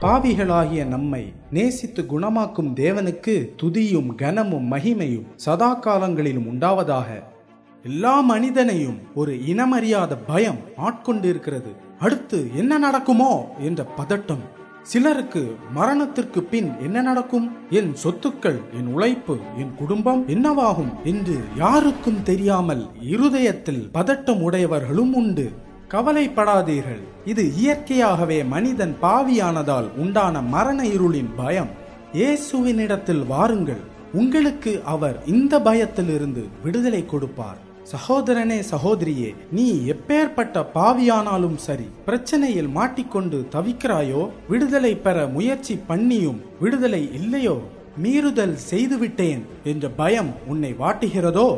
பாவிகளாகிய நம்மை நேசித்து குணமாக்கும் தேவனுக்கு துதியும் கனமும் மகிமையும் சதா காலங்களிலும் உண்டாவதாக. எல்லா மனிதனையும் ஒரு இனமறியாத பயம் ஆட்கொண்டிருக்கிறது. அடுத்து என்ன நடக்குமோ என்ற பதட்டம். சிலருக்கு மரணத்திற்கு பின் என்ன நடக்கும்? என் சொத்துக்கள் என் உழைப்பு என் குடும்பம் என்னவாகும் என்று யாருக்கும் தெரியாமல் இருதயத்தில் பதட்டம் உடையவர்களும் உண்டு. கவலைப்படாதீர்கள். இது இயற்கையாகவே மனிதன் பாவியானதால் உண்டான மரண இருளின் பயம். இயேசுவினிடத்தில் வாருங்கள். உங்களுக்கு அவர் இந்த பயத்திலிருந்து விடுதலை கொடுப்பார். சகோதரனே சகோதரியே நீ எப்பேற்பட்ட பாவியானாலும் சரி பிரச்சனையில் மாட்டிக்கொண்டு தவிக்கிறாயோ? விடுதலை பெற முயற்சி பண்ணியும் விடுதலை இல்லையோ? மீறுதல் செய்துவிட்டேன் என்ற பயம் உன்னை வாட்டுகிறதோ?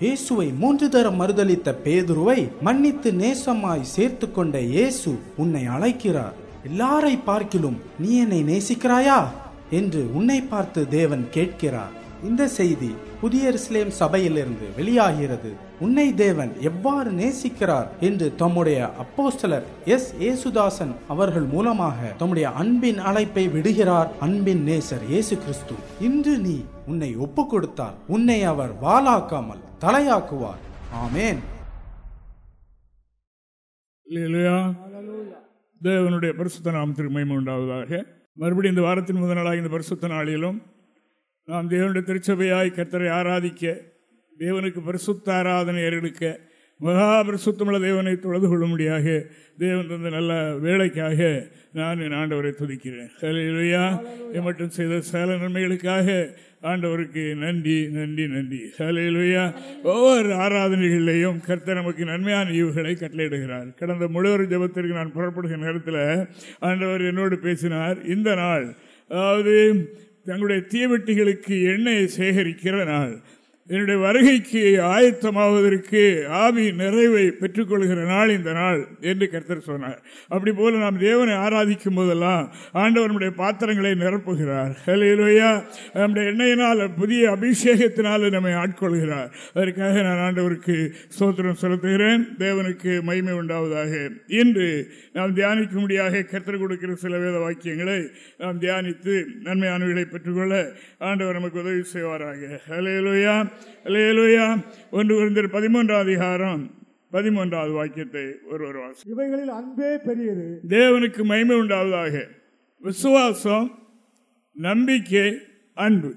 இயேசுவை மூன்று தரம் மறுதளித்த பேதுருவை மன்னித்து நேசமாய் சேர்த்து கொண்ட இயேசு உன்னை அழைக்கிறார். எல்லாரை பார்க்கிலும் நீ என்னை நேசிக்கிறாயா? என்று உன்னை பார்த்து தேவன் கேட்கிறார். இந்த செய்தி புதிய இஸ்லேம் சபையிலிருந்து வெளியாகிறது. உன்னை தேவன் எவ்வாறு நேசிக்கிறார் என்று தம்முடைய அப்போஸ்தலர் எஸ். ஏசுதாசன் அவர்கள் மூலமாக தம்முடைய அன்பின் அழைப்பை விடுகிறார். அன்பின் நேசர் இயேசு கிறிஸ்து. இன்று நீ உன்னை ஒப்பு கொடுத்தால் உன்னை அவர் வாளாக்காமல் தலையாக்குவார். ஆமேன். தேவனுடைய பரிசுத்த நாம் திருமயம் உண்டாவதாக. மறுபடியும் இந்த வாரத்தின் முதல் நாளாக இந்த பரிசுத்த நாளிலும் நாம் தேவனுடைய திருச்சபையாய் கர்த்தரை ஆராதிக்க தேவனுக்கு பரிசுத்த ஆராதனை ஏறெடுக்க மகா பரிசுத்தமுள்ள தேவனை தொழுது கொள்ளும்படியாக தேவன் தந்த நல்ல வேலைக்காக நான் என் ஆண்டவரை துதிக்கிறேன். ஹலையிலையா மட்டும் செய்த சகல நன்மைகளுக்காக ஆண்டவருக்கு நன்றி நன்றி நன்றி. ஹலையிலையா ஒவ்வொரு ஆராதனைகளிலேயும் கர்த்தர் நமக்கு நன்மையான ஈவுகளை கட்டளையிடுகிறார். கடந்த முழுவதும் ஜபத்திற்கு நான் புறப்படுகிற நேரத்தில் ஆண்டவர் என்னோடு பேசினார். இந்த நாள் அதாவது தங்களுடைய தீவெட்டிகளுக்கு எண்ணெயை சேகரிக்கிற நாள். என்னுடைய வருகைக்கு ஆயத்தமாவதற்கு ஆவி நிறைவை பெற்றுக்கொள்கிற நாள் இந்த நாள் என்று கர்த்தர் சொன்னார். அப்படி போல நாம் தேவனை ஆராதிக்கும் போதெல்லாம் ஆண்டவர் நம்முடைய பாத்திரங்களை நிரப்புகிறார். ஹலையிலோயா நம்முடைய எண்ணெயினால் புதிய அபிஷேகத்தினால் நம்மை ஆட்கொள்கிறார். அதற்காக நான் ஆண்டவருக்கு சோத்திரம் செலுத்துகிறேன். தேவனுக்கு மகிமை உண்டாவதாக. இன்று நாம் தியானிக்கும்படியாக கருத்தர் கொடுக்கிற சில வேத வாக்கியங்களை நாம் தியானித்து நன்மையானவர்களை பெற்றுக்கொள்ள ஆண்டவர் நமக்கு உதவி செய்வாராக. ஹலையிலோயா லேலுயா ஒன்று குறைந்தர் பதிமூன்றாவது அதிகாரம் பதிமூன்றாவது வாக்கியத்தை ஒருவர் வாசி இவைகளில் அன்பே பெரியது. தேவனுக்கு மகிமை உண்டாவதாக. விசுவாசம் நம்பிக்கை அன்பு.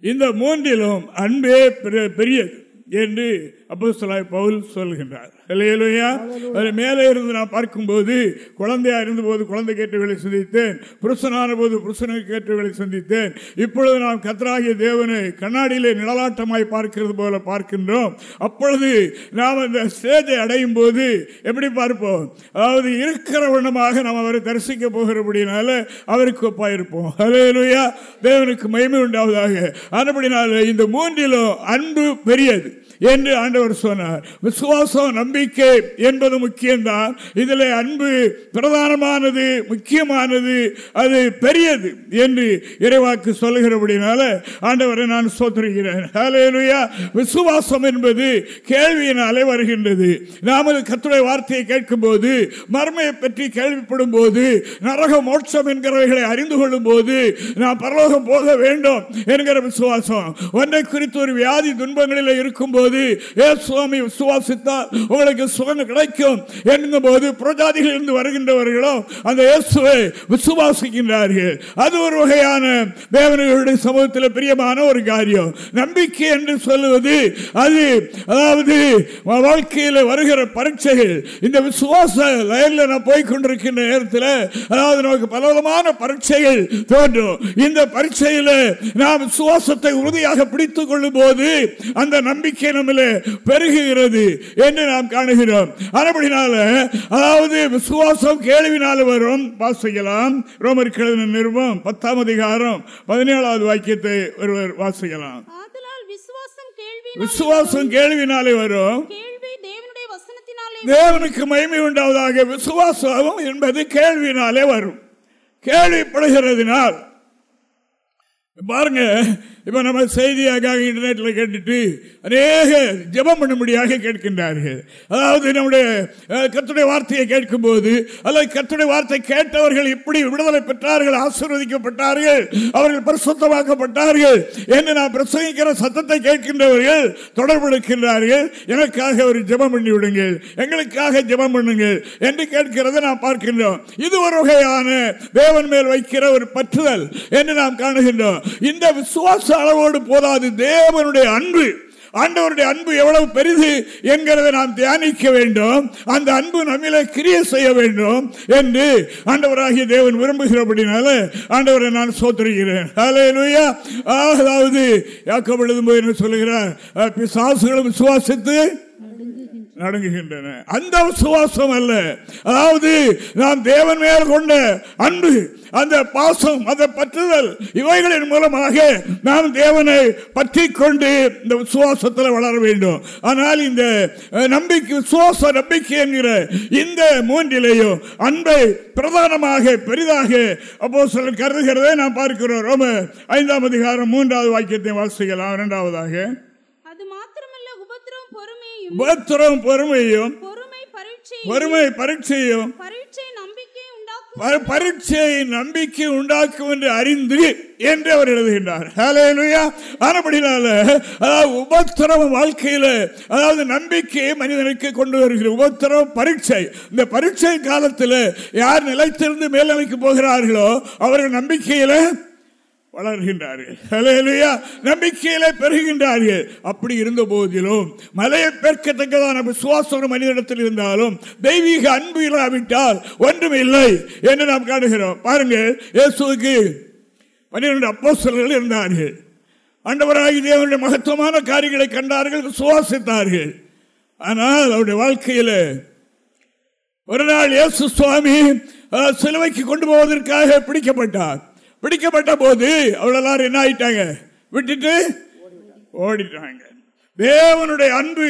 இந்த மூன்றிலும் அன்பே பெரிய- பெரியது. என்று அப்போஸ்தலனாகிய பவுல் சொல்கின்றார். ஹல்லேலூயா. அது மேலே இருந்து நான் பார்க்கும்போது குழந்தையா இருந்தபோது குழந்தை கேட்டவர்களை சந்தித்தேன். புருஷனான போது புருஷனுக்கு கேட்டவர்களை சந்தித்தேன். இப்பொழுது நாம் கத்தராகிய தேவனை கண்ணாடியிலே நிழலாட்டமாய் பார்க்கிறது போல பார்க்கின்றோம். அப்பொழுது நாம் அந்த ஸ்டேஜை அடையும் போது எப்படி பார்ப்போம்? அதாவது இருக்கிற வண்ணமாக நாம் அவரை தரிசிக்க போகிறபடினால அவருக்கு ஒப்பாயிருப்போம். ஹalleluya தேவனுக்கு மகிமை உண்டாவதாக. ஆனபடினால இந்த மூன்றிலும் அன்பு பெரியது. என்று ஆண்டவர் சொன்னார். விசுவாசம் நம்பிக்கை என்பது முக்கியம்தான். இதில் அன்பு பிரதானமானது முக்கியமானது அது பெரியது என்று இறைவாக்கு சொல்லுகிறபடினால ஆண்டவரை நான் சோதரிகிறேன் விசுவாசம் என்பது கேள்வியினாலே வருகின்றது. நாமது கத்துடைய வார்த்தையை கேட்கும் போது மர்மையை பற்றி கேள்விப்படும் போது நரக மோட்சம் என்கிறவைகளை அறிந்து கொள்ளும் போது நான் பரலோகம் போக வேண்டும் என்கிற விசுவாசம். ஒன்றை குறித்து ஒரு வியாதி துன்பங்களில் இருக்கும் போது போது சுவாமி விசுவாசித்தால் உங்களுக்கு சுகம் கிடைக்கும் என்கும் போது புரஜாதிகள் இருந்து வருகின்றவர்களும் அந்த இயேசுவை விசுவாசிக்கின்றார்கள். அது ஒரு வகையான தேவனுடைய சமூகத்தில் பிரியமான ஒரு காரியம். நம்பிக்கை என்று சொல்லுவது அது அதாவது வாழ்க்கையில் வருகிற பரீட்சைகள். இந்த விசுவாச லயனில் நான் போய்கொண்டிருக்கின்ற நேரத்தில் அதாவது நமக்கு பலவிதமான பரீட்சைகள் தோன்றும். இந்த பரீட்சையில் நாம் விசுவாசத்தை உறுதியாக பிடித்துக் கொள்ளும் போது அந்த நம்பிக்கை நம்மள பெருகுகிறது என்று நாம் காணுகிறோம். அதுபடினால அதாவது விசுவாசம் கேள்வினால வரும் வாசிக்கலாம் ரோமர் கிழமை நிறுவம் பத்தாம் அதிகாரம் பதினேழாவது வாக்கியத்தை ஒருவர் வாசிக்கலாம் விசுவாசம் கேள்வி விசுவாசம் கேள்வினாலே வரும். தேவனுக்கு மகிமை உண்டாவதாக விசுவாசம் என்பது கேள்வினாலே வரும். கேள்விப்படுகிறதுனால் பாருங்க இப்ப நம்ம செய்தியாக இன்டர்நெட்ல கேட்டுட்டு அநேக ஜெபம் பண்ணும்படியாக கேட்கின்றார்கள். அதாவது நம்முடைய கத்துடைய வார்த்தையை கேட்கும் போது அல்லது கத்துடைய வார்த்தை கேட்டவர்கள் இப்படி விடுதலை பெற்றார்கள் ஆசீர்வதிக்கப்பட்டார்கள் அவர்கள் பரிசுத்தமாக்கப்பட்டார்கள் என்று நான் பிரசங்கிக்கிற சத்தத்தை கேட்கின்றவர்கள் தொடர்பு எடுக்கின்றார்கள் எனக்காக ஒரு ஜெபம் பண்ணி விடுங்கள் எங்களுக்காக ஜெபம் பண்ணுங்கள் என்று கேட்கிறதை நாம் பார்க்கின்றோம். இது ஒரு வகையான தேவன் மேல் வைக்கிற ஒரு பற்றுதல் என்று நாம் காணுகின்றோம். இந்த விசுவாச அளவோடு போதாது. தேவனுடைய அன்பு ஆண்டவருடைய அன்பு எவ்வளவு பெரிது என்கிறதை நாம் தியானிக்க வேண்டும். அந்த அன்பு நம்மிலே கிரிய செய்ய வேண்டும் என்று ஆண்டவராகிய தேவன் விரும்புகிறபடினால ஆண்டவரை நான் சோத்துருகிறேன். ஹalleluya. அதாவது யாக்கோபு எழுதும்போது என்ன சொல்லுகிறார்? அஹ், பிசாசுகளும் விசுவாசித்து நடுங்குகின்றன. அந்த விசுவாசம் அல்ல. அதாவது நாம் தேவன் மேல் கொண்ட அன்பு அந்த பாசம் அந்த பற்றுதல் இவைகளின் மூலமாக நாம் தேவனை பற்றி கொண்டு இந்த விசுவாசத்தில் வளர வேண்டும். ஆனால் இந்த நம்பிக்கை விசுவாச நம்பிக்கை என்கிற இந்த மூன்றிலேயும் அன்பை பிரதானமாக பெரிதாக அப்போ சிலர் கருதுகிறதை நாம் பார்க்கிறோம். ரோம ஐந்தாம் அதிகாரம் மூன்றாவது வாக்கியத்தை வாசிக்கலாம். இரண்டாவதாக. உபத்திரம் பொறுமையும் பொறுமை பரீட்சை பொறுமை பரீட்சையும் பரீட்சை நம்பிக்கை உண்டாக்கும். ப- பரீட்சையை நம்பிக்கை உண்டாக்கும் என்று அறிந்து என்று அவர் எழுதுகின்றார். ஆனபடினால அதாவது உபத்திரவ வாழ்க்கையில அதாவது நம்பிக்கையை மனிதனுக்கு கொண்டு வருகிற உபத்திரவ பரீட்சை இந்த பரீட்சை காலத்தில் யார் நிலைத்திருந்து மேலமைக்கு போகிறார்களோ அவர்கள் நம்பிக்கையில வளர்கின்றார்கள். ஹalleluya. நம்பிக்கையிலே பெருகின்றார்கள். அப்படி இருந்த போதிலும் மலையை பெருக்கத்தக்கதான விசுவாசம் ஒரு மனிதனிடத்தில் இருந்தாலும் தெய்வீக அன்பு இல்லாவிட்டால் ஒன்றும் இல்லை என்று நாம் காணுகிறோம். பாருங்கள் இயேசுவுக்கு பன்னிரண்டு அப்போஸ்தலர்கள் இருந்தார்கள். அண்டவராகி தேவனுடைய மகத்துவமான காரியங்களை கண்டார்கள் சுவாசித்தார்கள். ஆனால் அவருடைய வாழ்க்கையில் ஒரு நாள் இயேசு சுவாமி சிலுவைக்கு கொண்டு போவதற்காக பிடிக்கப்பட்டார். பிடிக்கப்பட்ட போது அவள் எல்லாரும் என்ன ஆயிட்டாங்க? விட்டுட்டு ஓடிட்டாங்க. தேவனுடைய அன்பு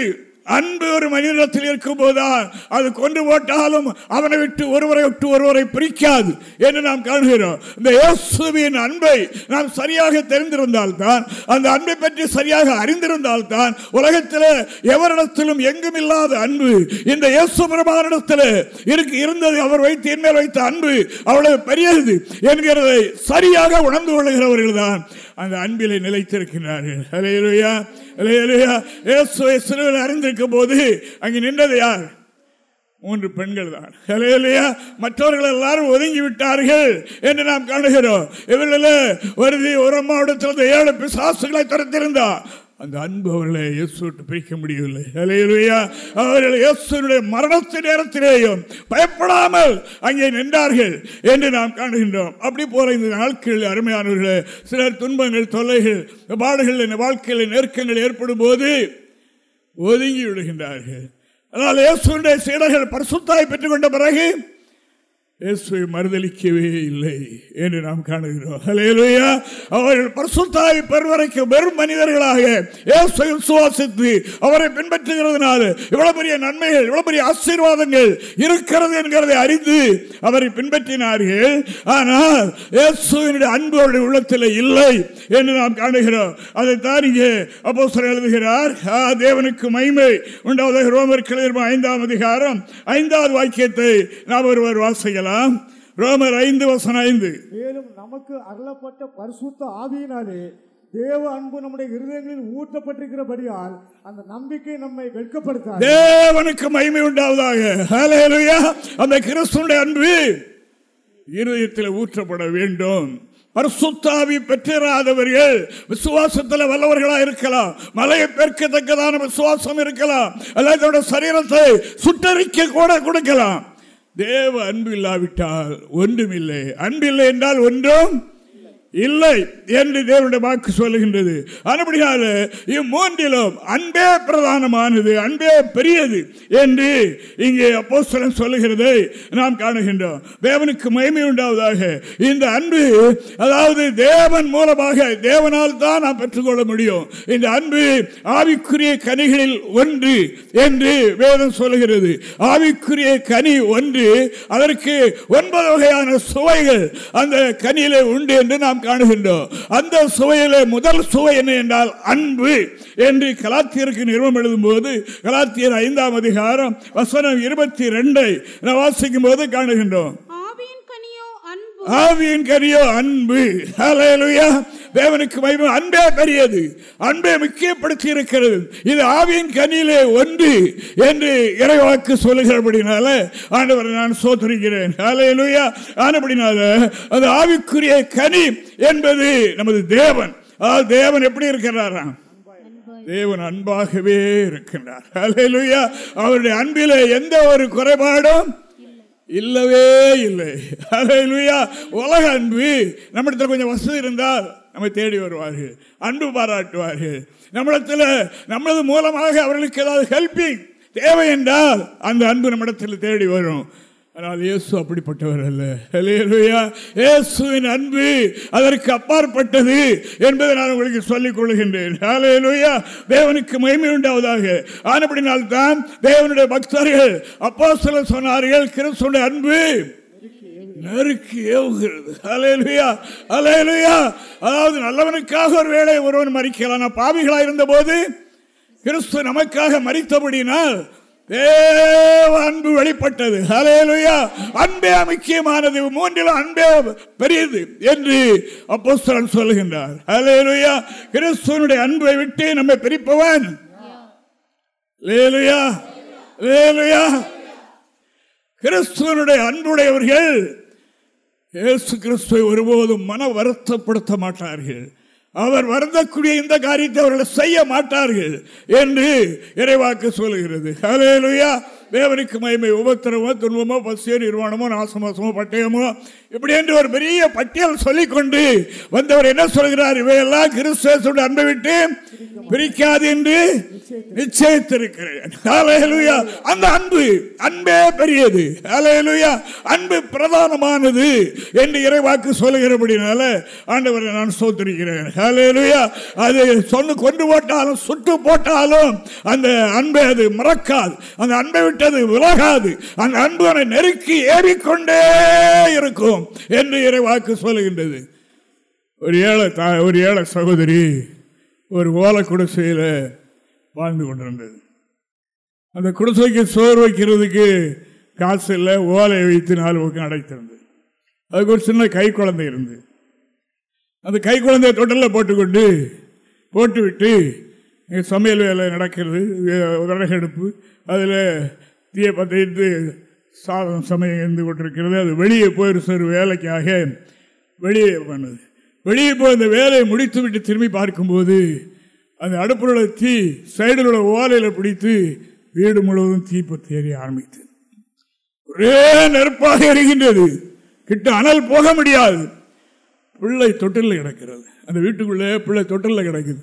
அன்பு ஒரு மனிதத்தில் இருக்கும் போதுதான் அது கொண்டு போட்டாலும் அவனை விட்டு ஒருவரை விட்டு ஒருவரை பிரிக்காது என்று நாம் காணுகிறோம். இந்த இயேசுவின் அன்பை நாம் சரியாக தெரிந்திருந்தால் தான் அந்த அன்பை பற்றி சரியாக அறிந்திருந்தால் தான் உலகத்தில் எவரிடத்திலும் எங்கும் இல்லாத அன்பு இந்த இயேசு பிரமானிடத்தில் இருக்கு இருந்தது அவர் வைத்து என் மேல் வைத்த அன்பு அவ்வளவு பெரியது என்கிறதை சரியாக உணர்ந்து கொள்ளுகிறவர்கள் தான் அந்த அன்பிலே நிலைத்திருக்கிறார்கள். சிலுவையில் அறிந்திருக்கும் போது அங்கே நின்றது யார்? மூன்று பெண்கள் தான். மற்றவர்கள் எல்லாரும் ஒதுங்கி விட்டார்கள் என்று நாம் காணுகிறோம். இவர்கள வருதி ஒரு அம்மாவிடத்தில் ஏழு பிசாசுகளை துரத்திருந்தார் அந்த அன்பு அவர்களை இயேசு விட்டு பிரிக்க முடியவில்லை. ஹalleluya அவர்கள் இயேசுனுடைய மரணத்து நேரத்திலேயும் பயப்படாமல் அங்கே நின்றார்கள் என்று நாம் காணுகின்றோம். அப்படி போல இந்த நாட்களில் அருமையானவர்களே சிலர் துன்பங்கள் தொல்லைகள் பாடுகள் இந்த வாழ்க்கையில் நெருக்கங்கள் ஏற்படும் போது ஒதுங்கி விடுகின்றார்கள். அதனால் இயேசுடைய சீடர்கள் பரிசுத்தாய் பெற்றுக்கொண்ட பிறகு இயேசுவை மறுதளிக்கவே இல்லை என்று நாம் காணுகிறோம். ஹalleluya அவர்கள் பரிசுத்தாய் பெருவரைக்கு வெறும் மனிதர்களாக இயேசுவை சுவாசித்து அவரை பின்பற்றுகிறதுனால இவ்வளவு பெரிய நன்மைகள் இவ்வளவு பெரிய ஆசீர்வாதங்கள் இருக்கிறது என்கிறதை அறிந்து அவரை பின்பற்றினார்கள். ஆனால் இயேசுவினுடைய அன்பு அவருடைய உள்ளத்தில் இல்லை என்று நாம் காணுகிறோம். அதைத்தான் இங்கே அப்போ எழுதுகிறார் ஆ, தேவனுக்கு மைமை உண்டாவதாக ரோமர் கிளர்மா ஐந்தாம் அதிகாரம் ஐந்தாவது வாக்கியத்தை நாம் ஒருவர் வாசிக்கலாம். ரோமர் ஐந்து வசனம் ஐந்து. மேலும் நமக்கு அருளப்பட்ட பரிசுத்த ஆவியினாலே தேவ அன்பு நம்முடைய இருதயங்களில் ஊற்றப்பட்டிருக்கிறபடியால் அந்த நம்பிக்கை நம்மை வெட்கப்படுத்தாது. தேவனுக்கு மகிமை உண்டாவதாக. அந்த கிறிஸ்துடைய அன்பு இருதயத்தில் ஊற்றப்பட வேண்டும். பரிசுத்தாவி பெற்றிராதவர்கள் விசுவாசத்தில் வல்லவர்களா இருக்கலாம். மலையை பெருக்கத்தக்கதான விசுவாசம் இருக்கலாம். அல்லது சரீரத்தை சுட்டரிக்க கூட கொடுக்கலாம். தேவ அன்பு இல்லாவிட்டால் ஒன்றுமில்லை. அன்பில்லை என்றால் ஒன்றும் இல்லை என்று தேவனுடைய வாக்கு சொல்லுகின்றது. அதுபடியால இம்மூன்றிலும் அன்பே பிரதானமானது அன்பே பெரியது என்று இங்கே அப்போஸ்தலன் சொல்லுகிறதை நாம் காணுகின்றோம். தேவனுக்கு மகிமை உண்டாவதாக. இந்த அன்பு அதாவது தேவன் மூலமாக தேவனால் தான் நாம் பெற்றுக்கொள்ள முடியும். இந்த அன்பு ஆவிக்குரிய கனிகளில் ஒன்று என்று வேதம் சொல்லுகிறது. ஆவிக்குரிய கனி ஒன்று அதற்கு ஒன்பது வகையான சுவைகள் அந்த கனியிலே உண்டு என்று நாம் காணுகின்றோம். அந்த சுவையிலே முதல் சுவை என்ன என்றால் அன்பு என்று கலாத்தியருக்கு நிறுவனம் எழுதும் போது கலாத்தியர் ஐந்தாம் அதிகாரம் வசனம் இருபத்தி ரெண்டை வாசிக்கும் போது காணுகின்றோம். ஆவியின் கனியோ அன்பு. தேவனுக்கு மகிமை அன்பே பெரியது. அன்பே முக்கியப்படுத்தி இருக்கிறது இது ஆவியின் கனியிலே ஒன்று என்று இறைவாக்கு சொல்லுகிறபடினால ஆண்டவரை நான் சோதரிக்கிறேன் ஹalleluya. ஆனபடினால அது ஆவிக்குரிய கனி என்பது நமது தேவன். அதாவது தேவன் எப்படி இருக்கிறாராம்? தேவன் அன்பாகவே இருக்கின்றார். அலையலுயா அவருடைய அன்பிலே எந்த ஒரு குறைபாடும் இல்லவே இல்லை. அலையலுயா உலக அன்பு நம்மிடத்தில் கொஞ்சம் வசதி இருந்தால் நம்மை தேடி வருவார்கள் அன்பு பாராட்டுவார்கள். நம்மிடத்தில் நம்மளது மூலமாக அவர்களுக்கு ஏதாவது ஹெல்ப்பிங் தேவை என்றால் அந்த அன்பு நம்மிடத்தில் தேடி வரும். ஆனால் இயேசு அப்படிப்பட்டவர் அல்ல. இயேசுவின் அன்பு அதற்கு அப்பாற்பட்டது என்பதை நான் உங்களுக்கு சொல்லிக் கொள்கின்றேன். தேவனுக்கு மகிமை உண்டாவதாக. ஆனபடினால் தான் தேவனுடைய பக்தர்கள் அப்போ சொன்னார்கள் கிறிஸ்துடைய அன்பு நெருக்கி ஏவுகிறது. அலையலுயா அலையலுயா அதாவது நல்லவனுக்காக ஒரு வேளை ஒருவன் மறிக்கலாம் பாவிகளா இருந்த போது கிறிஸ்து நமக்காக மறித்தபடினால் தேவ அன்பு வெளிப்பட்டது. அலையலுயா அன்பே முக்கியமானது. மூன்றிலும் அன்பே பெரியது என்று அப்போஸ்தலன் சொல்லுகின்றார். அலையலுயா கிறிஸ்துவனுடைய அன்பை விட்டு நம்மை பிரிப்பவன். லேலுயா லேலுயா கிறிஸ்துவனுடைய அன்புடையவர்கள் இயேசு கிறிஸ்துவை ஒருபோதும் மன வருத்தப்படுத்த மாட்டார்கள். அவர் வருந்தக்கூடிய இந்த காரியத்தை அவர்கள் செய்ய மாட்டார்கள் என்று இறைவாக்கு சொல்லுகிறது ஹalleluya தேவனுக்கு மயமை உபத்திரமோ துன்பமோ பசியோ நிர்வாணமோ நாசமாசமோ பட்டயமோ இப்படி என்று ஒரு பெரிய பட்டியல் சொல்லிக்கொண்டு வந்தவர் என்ன சொல்கிறார்? இவையெல்லாம் கிறிஸ்துவோட அன்பை விட்டு பிரிக்காது என்று நிச்சயித்திருக்கிறேன். அந்த அன்பு அன்பே பெரியது. அன்பு பிரதானமானது என்று இறைவாக்கு சொல்லுகிறபடினால ஆண்டவரை நான் சோத்திருக்கிறேன். அது சொன்னு கொண்டு போட்டாலும் சுட்டு போட்டாலும் அந்த அன்பை அது மறக்காது. அந்த அன்பை விட்டு அது விலகாது அந்த அன்பு அவனை நெருக்கி ஏறிக்கொண்டே இருக்கும் என்று இறைவாக்கு சொல்லுகின்றது. ஒரு ஏழை தா- ஒரு ஏழை சகோதரி ஒரு ஓலை குடிசையில் வாழ்ந்து கொண்டிருந்தது. அந்த குடிசைக்கு சோறு வைக்கிறதுக்கு காசு இல்லை ஓலையை வைத்து நாலு பக்கம் அடைத்திருந்தது. அதுக்கு ஒரு சின்ன கை குழந்தை இருந்து அந்த கை குழந்தைய தொட்டலில் போட்டுக்கொண்டு போட்டுவிட்டு சமையல் வேலை நடக்கிறது உடனே எடுப்பு அதில் தீய பற்றிட்டு சாதம் சமயம் இருந்து கொண்டிருக்கிறது. அது வெளியே போயிரு சார் வேலைக்காக வெளியே பண்ணுது வெளியே போய் அந்த வேலையை முடித்து விட்டு திரும்பி பார்க்கும்போது அந்த அடுப்பில் உள்ள தீ சைடில் உள்ள ஓலையில் பிடித்து வீடு முழுவதும் தீப்பற்றி ஏறி ஆரம்பித்து ஒரே நெருப்பாக எரிகின்றது. கிட்ட அனல் போக முடியாது. பிள்ளை தொட்டில் கிடக்கிறது. அந்த வீட்டுக்குள்ளே பிள்ளை தொட்டில் கிடக்குது.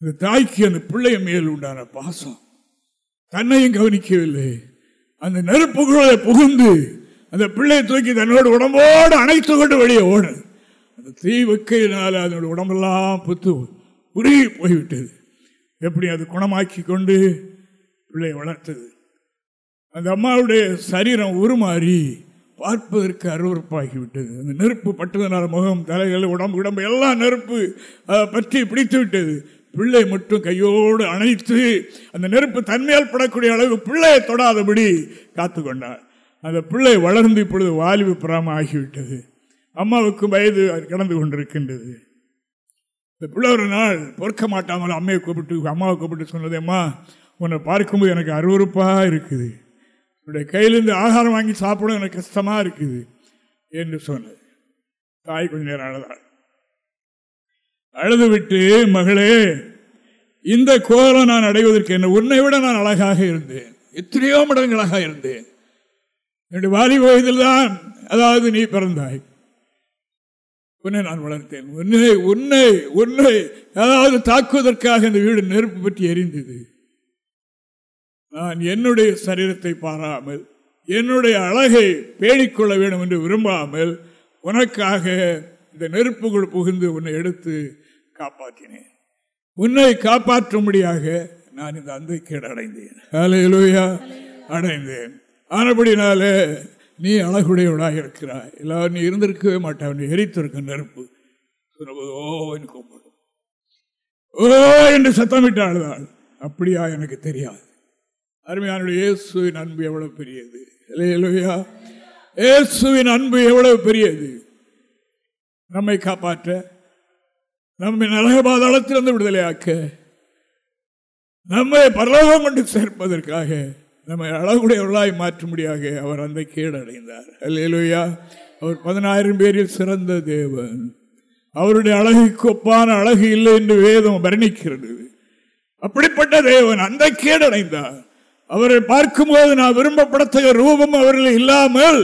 இந்த தாய்க்கு அந்த பிள்ளைய மேல் உண்டான பாசம். தன்னையும் கவனிக்கவில்லை. அந்த நெருப்புக்குள்ளே புகுந்து அந்த பிள்ளையை தூக்கி தன்னோட உடம்போடு அணைத்து கொண்டு வெளியே ஓடு. அந்த தீ வைக்கையினால் அதனோட உடம்பெல்லாம் புத்து உருகி போய்விட்டது. எப்படி அது குணமாக்கி கொண்டு பிள்ளையை வளர்த்தது? அந்த அம்மாவுடைய சரீரம் உருமாறி பார்ப்பதற்கு அருவறுப்பாகிவிட்டது அந்த நெருப்பு பட்டதனால முகம் தலைகள் உடம்பு உடம்பு எல்லாம் நெருப்பு பற்றி பிடித்து விட்டது. பிள்ளை மட்டும் கையோடு அணைத்து அந்த நெருப்பு தன்மையால் படக்கூடிய அளவு பிள்ளையை தொடாதபடி காத்து கொண்டார். அந்த பிள்ளை வளர்ந்து இப்பொழுது வாலிபு பிராம ஆகிவிட்டது. அம்மாவுக்கு வயது கடந்து கொண்டிருக்கின்றது. இந்த பிள்ளை ஒரு நாள் பொறுக்க மாட்டாமல் அம்மையை கூப்பிட்டு அம்மாவை கூப்பிட்டு சொன்னது அம்மா உன்னை பார்க்கும்போது எனக்கு அருவறுப்பாக இருக்குது. உன்னுடைய கையிலிருந்து ஆகாரம் வாங்கி சாப்பிட எனக்கு கஷ்டமாக இருக்குது என்று சொன்னது. தாய் கொஞ்ச நேரம் அழுதாள். அழுதுவிட்டு மகளே இந்த கோலம் நான் அடைவதற்கு என்ன? உன்னை விட நான் அழகாக இருந்தேன். எத்தனையோ மடங்களாக இருந்தேன். என்னுடைய வாலி வயதில் தான் அதாவது நீ பிறந்தாய். உன்னை நான் வளர்த்தேன். உன்னை உன்னை உன்னை அதாவது தாக்குவதற்காக இந்த வீடு நெருப்பு பற்றி எரிந்தது. நான் என்னுடைய சரீரத்தை பாராமல் என்னுடைய அழகை பேணிக்கொள்ள வேண்டும் என்று விரும்பாமல் உனக்காக இந்த நெருப்புக்குள் புகுந்து உன்னை எடுத்து காப்பாற்றினேன். உன்னை காப்பாற்றும்படியாக நான் இந்த அந்தைக்கேடு அடைந்தேன் ஹalleluya அடைந்தேன். ஆனபடினாலே நீ அழகுடையவனாக இருக்கிறாய். எல்லாரும் நீ இருந்திருக்கவே மாட்டான் நீ எரித்திருக்க நெருப்பு. சொன்னபோது ஓ என்று கூப்பிடும். ஓ என்று சத்தமிட்டாள் அப்படியா எனக்கு தெரியாது. அருமையான இயேசுவின் அன்பு எவ்வளவு பெரியது. இல்லையா இயேசுவின் அன்பு எவ்வளவு பெரியது. நம்மை காப்பாற்ற நம்மை நரக பாதாளத்திலிருந்து விடுதலையாக்க நம்மை பரலோகம் கொண்டு சேர்ப்பதற்காக நம்மை அழகுடையவர்களாய் மாற்றும்படியாக அவர் அந்த கேடு அடைந்தார் அல்லையா அவர் பதினாயிரம் பேரில் சிறந்த தேவன். அவருடைய அழகுக்கு ஒப்பான அழகு இல்லை என்று வேதம் வர்ணிக்கிறது. அப்படிப்பட்ட தேவன் அந்த கேடடைந்தார் அவரை பார்க்கும்போது நான் விரும்பப்படத்தக்க ரூபம் அவர்கள் இல்லாமல்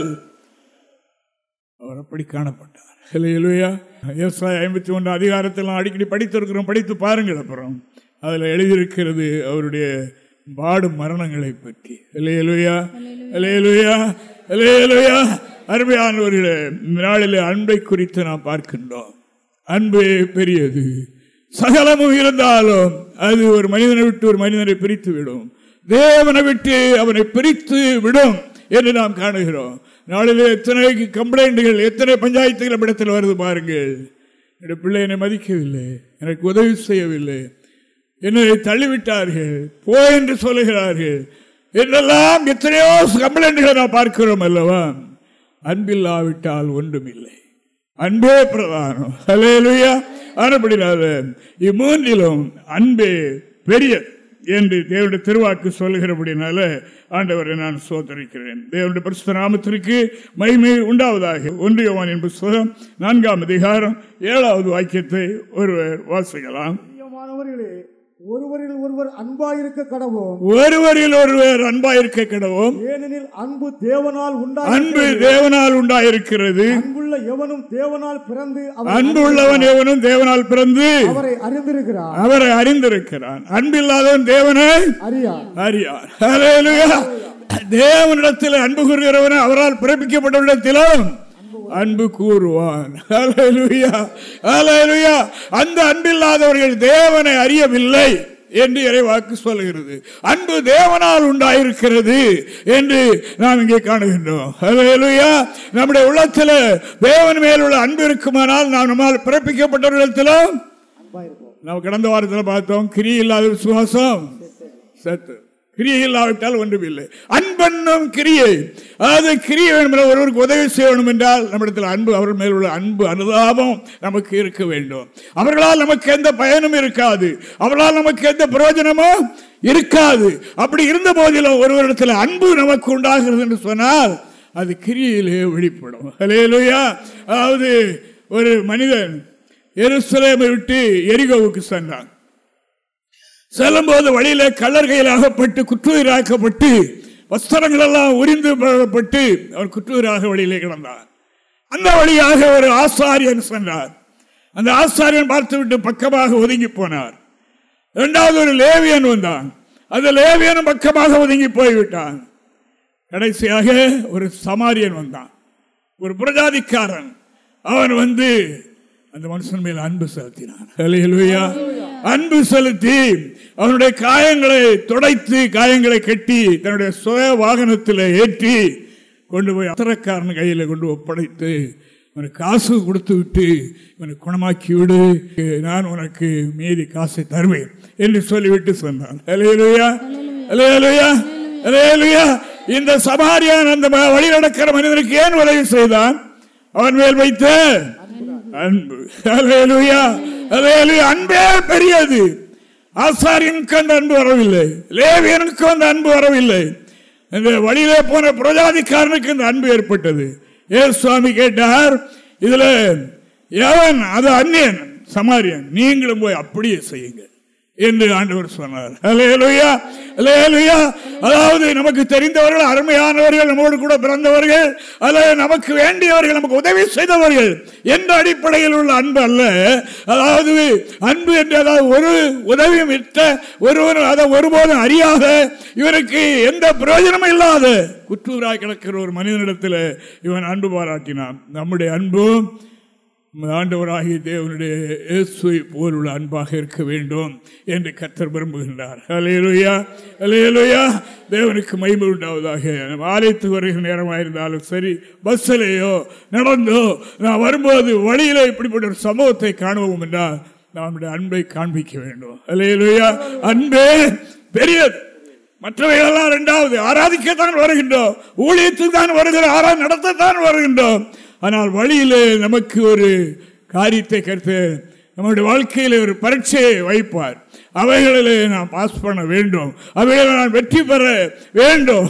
அவர் அப்படி காணப்பட்டார். விவசாயம் ஐம்பத்தி ஒன்று அதிகாரத்தில் அடிக்கடி படித்திருக்கிறோம் படித்து பாருங்கள் அப்புறம். அதில் எழுதியிருக்கிறது அவருடைய பாடும் மரணங்களை பற்றி. இல்லையலுயா இல்லையலுயா இல்லையலுயா அருமையானவர்களே நாளில் அன்பை குறித்து நாம் பார்க்கின்றோம். அன்பு பெரியது. சகலமும் இருந்தாலும் அது ஒரு மனிதனை விட்டு ஒரு மனிதனை பிரித்து விடும் தேவனை விட்டு அவனை பிரித்து விடும் என்று நாம் காணுகிறோம். நாளிலே எத்தனை கம்ப்ளைண்ட்டுகள் எத்தனை பஞ்சாயத்துகள் இடத்தில் வருது பாருங்கள். என்னுடைய பிள்ளை என்னை மதிக்கவில்லை எனக்கு உதவி செய்யவில்லை. என்னை தள்ளிவிட்டார்கள் போ என்று சொல்லுகிறார்கள். என்றெல்லாம் எத்தனையோ கம்ப்ளைண்ட்களை நான் பார்க்கிறோம் அல்லவா? அன்பில்லாவிட்டால் ஒன்றுமில்லை. அன்பே பிரதானம். அலையலுயா ஆனப்படினால இம்மூன்றிலும் அன்பே பெரிய என்று தேவனுடைய திருவாக்கு சொல்லுகிறபடினால ஆண்டவரை நான் சோதரிக்கிறேன். தேவனுடைய பரிசுத்த நாமத்திற்கு மகிமை உண்டாவதாக. ஒன்றியவானின் புஸ்தகம் நான்காம் அதிகாரம் ஏழாவது வாக்கியத்தை ஒருவர் வாசிக்கலாம். ஒருவரில் ஒருவர் அன்பாயிருக்க கடவோம் ஒருவரில் ஒருவர் அன்பாயிருக்க கிடவும் ஏனெனில் அன்பு தேவனால் அன்பு உண்டாயிருக்கிறது தேவனால் உண்டாயிருக்கிறது. அன்புள்ள எவனும் தேவனால் பிறந்து அவரை அன்பு உள்ளவன் எவனும் தேவனால் பிறந்து அவரை அறிந்திருக்கிறார் அவரை அறிந்திருக்கிறான். அன்பில்லாதவன் தேவனை அறியார். அறியார். தேவனிடத்தில் அன்பு கூறுகிறவன் அவரால் பிறப்பிக்கப்பட்டவரிடத்திலும் அன்பு கூறுவான். அந்த அன்பில்லாதவர்கள் தேவனை அறியவில்லை என்று இறைவாக்கு சொல்கிறது அன்பு தேவனால் உண்டாயிருக்கிறது என்று நாம் இங்கே காணுகின்றோம். நம்முடைய உள்ளத்தில் தேவன் மேல் உள்ள அன்பு இருக்குமானால் நாம் நம்மால் பிறப்பிக்கப்பட்டவர்களிடத்திலும் அன்பாயிருப்போம். நம்ம கடந்த வாரத்தில் பார்த்தோம் கிரி இல்லாத விசுவாசம் சத்து. கிரியை இல்லாவிட்டால் ஒன்றுமில்லை. அன்பென்னும் கிரியை. அதாவது கிரியை வேணும் ஒருவருக்கு உதவி செய்ய வேண்டும் என்றால் நம்மிடத்தில் அன்பு அவர் மேல் உள்ள அன்பு அனுதாபம் நமக்கு இருக்க வேண்டும். அவர்களால் நமக்கு எந்த பயனும் இருக்காது. அவர்களால் நமக்கு எந்த பிரயோஜனமும் இருக்காது. அப்படி இருந்த போதிலும் ஒருவரிடத்தில் அன்பு நமக்கு உண்டாகிறது என்று சொன்னால் அது கிரியிலே வெளிப்படும். அலேலுயா அதாவது ஒரு மனிதன் எருசலேமை விட்டு எரிகோவுக்கு சென்றான். செல்லும்போது வழியில கல்லர்கையில் அகப்பட்டு குற்றுயிராக்கப்பட்டு வஸ்திரங்கள் எல்லாம் உரிந்து போடப்பட்டு அவர் குற்றுயிராக வழியிலே கிடந்தார். அந்த வழியாக ஒரு ஆசாரியன் சென்றார். அந்த ஆசாரியன் பார்த்துவிட்டு பக்கமாக ஒதுங்கி போனார். இரண்டாவது ஒரு லேவியன் வந்தான். அந்த லேவியனும் பக்கமாக ஒதுங்கி போய்விட்டான். கடைசியாக ஒரு சமாரியன் வந்தான். ஒரு புரஜாதிக்காரன். அவன் வந்து அந்த மனுஷன் மேல் அன்பு செலுத்தினான். அன்பு செலுத்தி அவனுடைய காயங்களை துடைத்து காயங்களை கட்டி தன்னுடைய சுய வாகனத்தில் ஏற்றி கொண்டு போய் அத்தரக்காரன் கையில் கொண்டு ஒப்படைத்து அவனுக்கு காசு கொடுத்து விட்டு இவனை குணமாக்கி விடு நான் உனக்கு மீறி காசை தருவேன் என்று சொல்லிவிட்டு சொன்னான் ஹalleluya. ஹalleluya. ஹalleluya. இந்த சமாரியான் அந்த வழி நடக்கிற மனிதனுக்கு ஏன் உதவி செய்தான் அவன் மேல் வைத்த அன்பு ஹalleluya. ஹalleluya. அன்பே பெரியது ஆசாரியனுக்கு அந்த அன்பு வரவில்லை. லேவியனுக்கு அந்த அன்பு வரவில்லை. இந்த வழியிலே போன பிரஜாதிக்காரனுக்கு இந்த அன்பு ஏற்பட்டது. ஏ சுவாமி கேட்டார்? இதுல எவன்? அது அந்நியன் சமாரியன். நீங்களும் போய் அப்படியே செய்யுங்க என்று ஆண்டவர் சொன்னார். அல்லேலூயா அல்லேலூயா அதாவது நமக்கு தெரிந்தவர்கள் அருமையானவர்கள் நம்மோடு கூட பிறந்தவர்கள் அல்லது நமக்கு வேண்டியவர்கள் நமக்கு உதவி செய்தவர்கள். என்ற அடிப்படையில் உள்ள அன்பு அல்ல. அதாவது அன்பு என்று அதாவது ஒரு உதவியும் இட்ட ஒருவர் அதை ஒருபோதும் அறியாத இவருக்கு எந்த பிரயோஜனமும் இல்லாத குற்றூராய் கிடக்கிற ஒரு மனிதனிடத்தில் இவன் அன்பு பாராட்டினான். நம்முடைய அன்பும் ஆண்டவராகிய தேவனுடைய இயேசுவை போலுள்ள அன்பாக இருக்க வேண்டும் என்று கத்தர் விரும்புகின்றார். அலையலுயா அலையலுயா தேவனுக்கு மகிமை உண்டாவதாக. நம்ம ஆலயத்துக்கு வருகிற நேரமாக இருந்தாலும் சரி பஸ்ஸிலேயோ நடந்தோ நான் வரும்போது வழியில இப்படிப்பட்ட ஒரு சம்பவத்தை காணுவோம் என்றால் நம்முடைய அன்பை காண்பிக்க வேண்டும். அலையலுயா அன்பே பெரியது. மற்றவைகளெல்லாம் ரெண்டாவது ஆராதிக்கத்தான் வருகின்றோம். ஊழியத்துக்கு தான் வருகிறோம் ஆரா நடத்தத்தான் வருகின்றோம். ஆனால் வழியிலே நமக்கு ஒரு காரியத்தை கருத்து நம்முடைய வாழ்க்கையில் ஒரு பரீட்சையை வைப்பார். அவைகளிலே நான் பாஸ் பண்ண வேண்டும். அவைகளை நான் வெற்றி பெற வேண்டும்.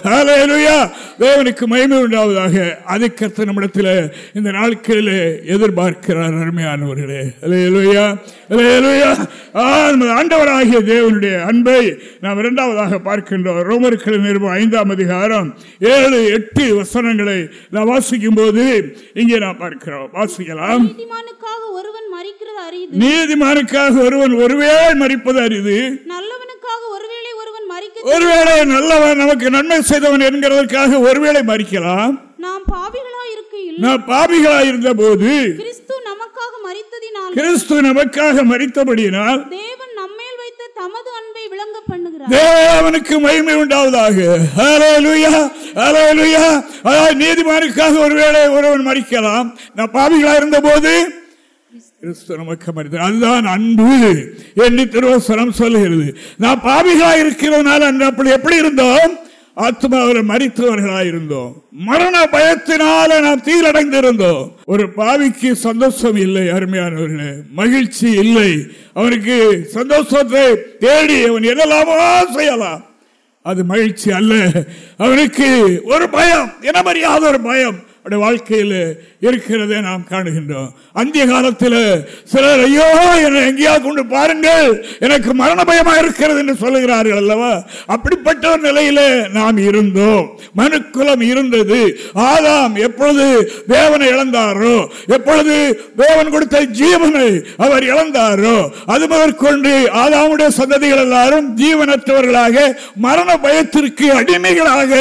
தேவனுக்கு மகிமை உண்டாவதாக. அதை கருத்து நம்மிடத்தில் இந்த நாட்களிலே எதிர்பார்க்கிறார் அருமையானவர்களே. ஹalleluya ஹalleluya ஆண்டவராகிய தேவனுடைய அன்பை நாம் இரண்டாவதாக பார்க்கின்றோம். ரோமர்கள் நிறுவனம் ஐந்தாம் அதிகாரம் ஏழு எட்டு வசனங்களை நாம் வாசிக்கும் போது இங்கே நாம் பார்க்கிறோம். வாசிக்கலாம். ஒருவன் மறிக்கிறது அரிது. நீதிமானுக்காக ஒருவன் ஒருவேளை மறிப்பது அரிது. நல்லவனுக்காக ஒருவேளை ஒருவன் மறிக்க ஒருவேளை நல்லவன் நமக்கு நன்மை செய்தவன் என்கிறதற்காக ஒருவேளை மறிக்கலாம். நாம் பாவிகளா இருக்கையில் நான் பாபிகளா இருந்த போது கிறிஸ்து நமக்காக மறித்ததினால் கிறிஸ்து நமக்காக மறித்தபடியினால் தேவன் நம்மேல் வைத்த தமது அன்பை விளங்க பண்ணுகிறார் தேவனுக்கு மகிமை உண்டாவதாக. ஹalleluya ஹalleluya நீதிமானுக்காக ஒருவேளை ஒருவன் மறிக்கலாம். நான் பாவிகளா இருந்த போது கிறிஸ்து நமக்கு அதுதான் அன்பு. என்று திருவசனம் சொல்லுகிறது. நான் பாவிகளாக இருக்கிறதுனால அன்று அப்படி எப்படி இருந்தோம்? ஆத்மாவில் மறித்தவர்களாக இருந்தோம். மரண பயத்தினால நாம் தீரடைந்து இருந்தோம் ஒரு பாவிக்கு சந்தோஷம் இல்லை அருமையானவர்களே. மகிழ்ச்சி இல்லை. அவனுக்கு சந்தோஷத்தை தேடி அவன் என்னெல்லாமோ செய்யலாம். அது மகிழ்ச்சி அல்ல. அவனுக்கு ஒரு பயம் இனமறியாத ஒரு பயம். அவருடைய வாழ்க்கையில் இருக்கிறதை நாம் காணுகின்றோம். அந்திய காலத்தில் சிலர் ஐயோ என்னை எங்கேயா கொண்டு பாருங்கள். எனக்கு மரண பயமா இருக்கிறது என்று சொல்லுகிறார்கள் அல்லவா? அப்படிப்பட்ட ஒரு நிலையில நாம் இருந்தோம். மனுக்குலம் இருந்தது. ஆதாம் எப்பொழுது தேவனை இழந்தாரோ எப்பொழுது தேவன் கொடுத்த ஜீவனை அவர் இழந்தாரோ அது முதற்கொண்டு ஆதாமுடைய சந்ததிகள் எல்லாரும் ஜீவனற்றவர்களாக மரண பயத்திற்கு அடிமைகளாக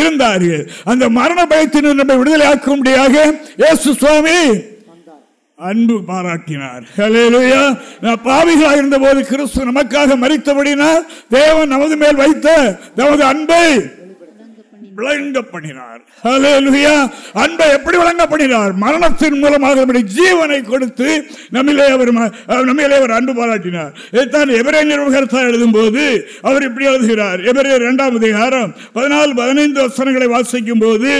இருந்தார்கள். அந்த மரண பயத்தினர் நம்மை ஆக்கும்படியாக இயேசு சுவாமி அன்பு பாராட்டினார். ஹalleluya நான் பாவிகளாக இருந்தபோது கிறிஸ்து நமக்காக மரித்தபடினால் தேவன் நமது மேல் வைத்த நமது அன்பை விளங்க பண்ணினார் அன்பை எப்படி விளங்க பண்ணினார் மரணத்தின் மூலமாக நம்முடைய ஜீவனை கொடுத்து நம்மிலே அவர் நம்மிலே அவர் அன்பு பாராட்டினார். இதைத்தான் எவரே நிர்வகர்த்தா எழுதும் போது அவர் இப்படி எழுதுகிறார். எவரே இரண்டாம் அதிகாரம் பதினாலு பதினைந்து வசனங்களை வாசிக்கும் போது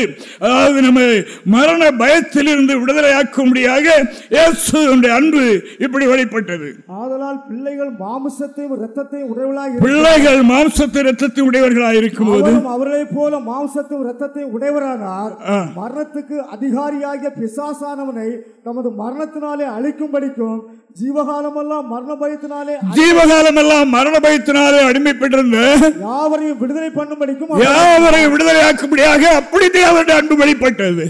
அதாவது நம்மை மரண பயத்திலிருந்து விடுதலையாக்கும்படியாக இயேசுடைய அன்பு இப்படி வெளிப்பட்டது ஆதலால் பிள்ளைகள் மாமிசத்தையும் இரத்தத்தையும் உடையவளாக பிள்ளைகள் மாம்சத்தை ரத்தத்தை உடையவர்களாக இருக்கும்போது அவரும் அவர்களைப் போல மாம்சத்தையும் இரத்தத்தையும் உடையவரானார். மரணத்துக்கு அதிகாரியாகிய பிசாசானவனை தமது மரணத்தினாலே அழிக்கும்படிக்கும் ஜீவகாலமெல்லாம் மரண பயத்தினாலே ஜீவகாலம் எல்லாம் மரண பயத்தினாலே அடிமைப்பட்டிருந்த யாவரையும் விடுதலை பண்ணும்படிக்கும் யாவரையும் விடுதலையாக்கும்படியாக அப்படி தேவனுடைய அன்பு வெளிப்பட்டது.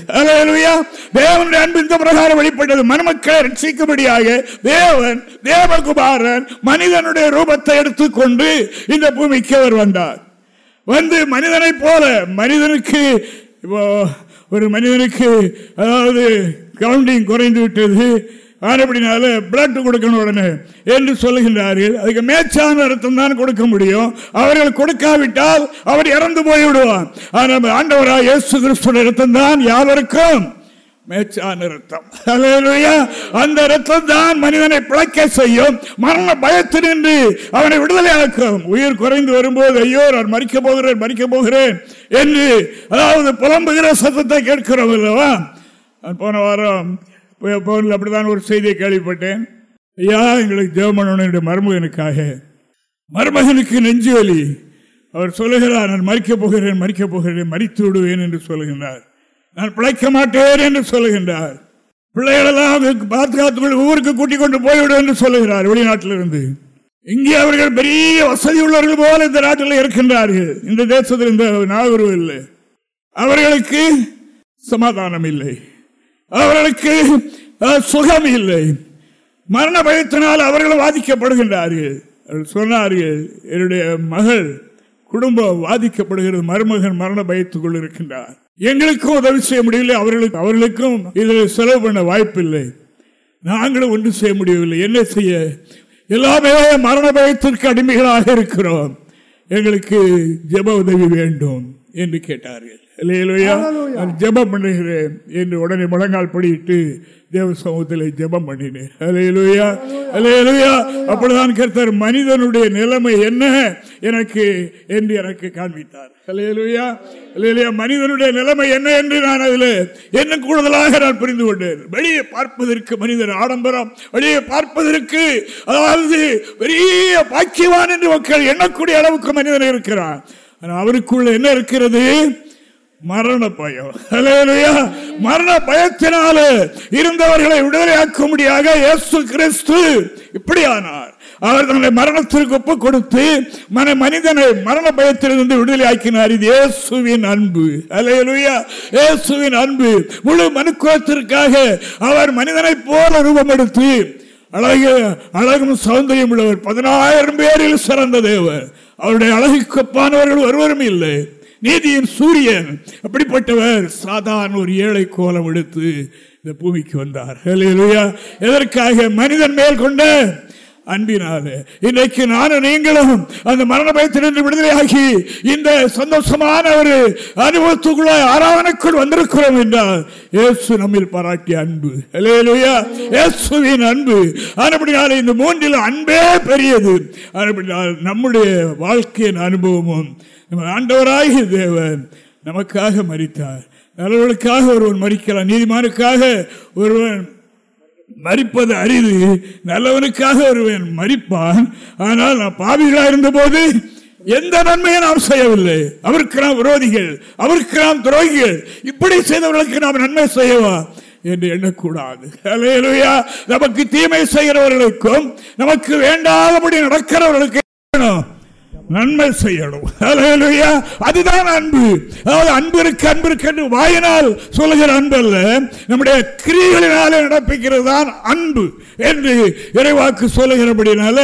தேவனுடைய அன்பு இந்த பிரகாரம் வெளிப்பட்டது. மணமக்களை ரட்சிக்கும்படியாக தேவன் தேவகுமாரன் மனிதனுடைய ரூபத்தை எடுத்துக்கொண்டு இந்த பூமிக்கு அவர் வந்தார். வந்து மனிதனைப் போல மனிதனுக்கு ஒரு மனிதனுக்கு அதாவது கவுண்டிங் குறைந்து விட்டது. ஆனப்படினால பிளட் கொடுக்கணும் உடனே என்று சொல்லுகின்றார்கள். அதுக்கு மேச்சான ரத்தம் தான் கொடுக்க முடியும். அவர்கள் கொடுக்காவிட்டால் அவர் இறந்து போய்விடுவான் ஆனால் ஆண்டவராக இயேசு கிறிஸ்துவ ரத்தம் தான் யாவருக்கும். மேச்சான ரத்தம் அந்த ரத்தம் தான் மனிதனை பிழைக்க செய்யும். மரண பயத்தினின்று அவனை விடுதலையாக்கும். உயிர் குறைந்து வரும்போது ஐயோ நான் மறிக்க போகிறேன் மறிக்க போகிறேன் என்று அதாவது புலம்புகிற சத்தத்தை கேட்கிறோம் அல்லவா? போன வாரம் போனில் அப்படிதான் ஒரு செய்தியை கேள்விப்பட்டேன். ஐயா எங்களுக்கு ஜெவமனுடைய மருமகனுக்காக. மருமகனுக்கு நெஞ்சு வலி. அவர் சொல்லுகிறார் நான் மறிக்க போகிறேன் மறிக்க போகிறேன் மறித்து விடுவேன் என்று சொல்லுகின்றார் நான் பிழைக்க மாட்டேன் என்று சொல்லுகின்றார். பிள்ளைகளெல்லாம் பாதுகாத்துக்குள் ஊருக்கு கூட்டிக் கொண்டு போய்விடும் என்று சொல்லுகிறார் வெளிநாட்டிலிருந்து. இங்கே அவர்கள் பெரிய வசதி உள்ளவர்கள் போல இந்த நாட்டில் இருக்கின்றார்கள். இந்த தேசத்தில் இந்த நாகூர் இல்லை. அவர்களுக்கு சமாதானம் இல்லை. அவர்களுக்கு சுகம் இல்லை. மரண பயத்தினால் அவர்கள் பாதிக்கப்படுகின்றார்கள் சொன்னார்கள் என்னுடைய மகள் குடும்பம் பாதிக்கப்படுகிறது மருமகன் மரண பயத்துக்குள் இருக்கின்றார். எங்களுக்கும் உதவி செய்ய முடியல அவர்களுக்கு அவர்களுக்கும் இதில் செலவு பண்ண வாய்ப்பில்லை. நாங்களும் ஒன்று செய்ய முடியவில்லை. என்ன செய்ய? எல்லாமே மரண பயத்திற்கு அடிமைகளாக இருக்கிறோம். எங்களுக்கு ஜெப உதவி வேண்டும் என்று கேட்டார்கள். இல்லையா ஜெபம் பண்ணுகிறேன் என்று உடனே முழங்கால் படியிட்டு தேவ சமூகத்தில் ஜெபம் பண்ணினேன். அலையலுயா அலையலுயா அப்பொழுதுதான் கர்த்தர் மனிதனுடைய நிலைமை என்ன எனக்கு என்று எனக்கு காண்பித்தார். மனிதனுடைய நிலைமை என்ன என்று நான் அதில் என்ன கூடுதலாக நான் புரிந்து கொண்டேன். வெளியே பார்ப்பதற்கு மனிதன் ஆடம்பரம் வெளியே பார்ப்பதற்கு அதாவது பெரிய பாக்கியவான் என்று மக்கள் எண்ணக்கூடிய அளவுக்கு மனிதன் இருக்கிறான். ஆனால் அவருக்குள்ள என்ன இருக்கிறது? மரண பயம் ஹalleluya. மரண பயத்தினால இருந்தவர்களை விடுதலையாக்கும்படியாக இயேசு கிறிஸ்து இப்படியானார். அவர் தன்னை மரணத்திற்கு ஒப்பு கொடுத்து மன மனிதனை மரண பயத்திலிருந்து விடுதலை ஆக்கினார் இது இயேசுவின் அன்பு. இயேசுவின் அன்பு. முழு மனுக்குலத்திற்காக அவர் மனிதனை போல ரூபம் எடுத்து அழகு அழகும் சௌந்தரியம் உள்ளவர். பதினாயிரம் பேரில் சிறந்த தேவர். அவருடைய அழகுக்கு ஒப்பானவர்கள் ஒருவரும் இல்லை. நீதியின் சூரியன். அப்படிப்பட்டவர் சாதாரண ஒரு ஏழை கோலம் எடுத்து இந்த பூமிக்கு வந்தார். எதற்காக? மனிதன் மேல் கொண்ட அன்பினாலே. இன்றைக்கு நானும் நீங்களும் அந்த மரண பயத்திலிருந்து விடுதலையாகி இந்த சந்தோஷமான ஒரு அனுபவத்துக்குள்ள ஆராதனைக்குள் வந்திருக்கிறோம் என்றால் இயேசு நம்மில் பாராட்டிய அன்பு. ஹalleluya. இயேசுவின் அன்பு. அதுபடினால இந்த மூன்றில் அன்பே பெரியது. அதுபடினால் நம்முடைய வாழ்க்கையின் அனுபவமும் நம்ம ஆண்டவராகிய தேவன் நமக்காக மறித்தார் நல்லவர்களுக்காக ஒருவன் மறிக்கலாம் நீதிமானுக்காக ஒருவன் மறிப்பது அரிது. நல்லவனுக்காக ஒருவன் மறிப்பான். ஆனால் நான் பாவிகளாக இருந்தபோது எந்த நன்மையை நாம் செய்யவில்லை. அவருக்கு நாம் விரோதிகள் அவருக்கு நாம் துரோகிகள். இப்படி செய்தவர்களுக்கு நாம் நன்மை செய்யவா என்று எண்ணக்கூடாது. நமக்கு தீமை செய்கிறவர்களுக்கும் நமக்கு வேண்டாதபடி நடக்கிறவர்களுக்கு நன்மை செய்யணும். அதுதான் அன்பு. அதாவது அன்பு அன்பிற்கு அன்பு என்று வாயினால் சொல்லுகிற அன்பு அல்ல. நம்முடைய கிரிகளினாலே நடப்பிக்கிறது தான் அன்பு என்று இறைவாக்கு சொல்லுகிறபடினால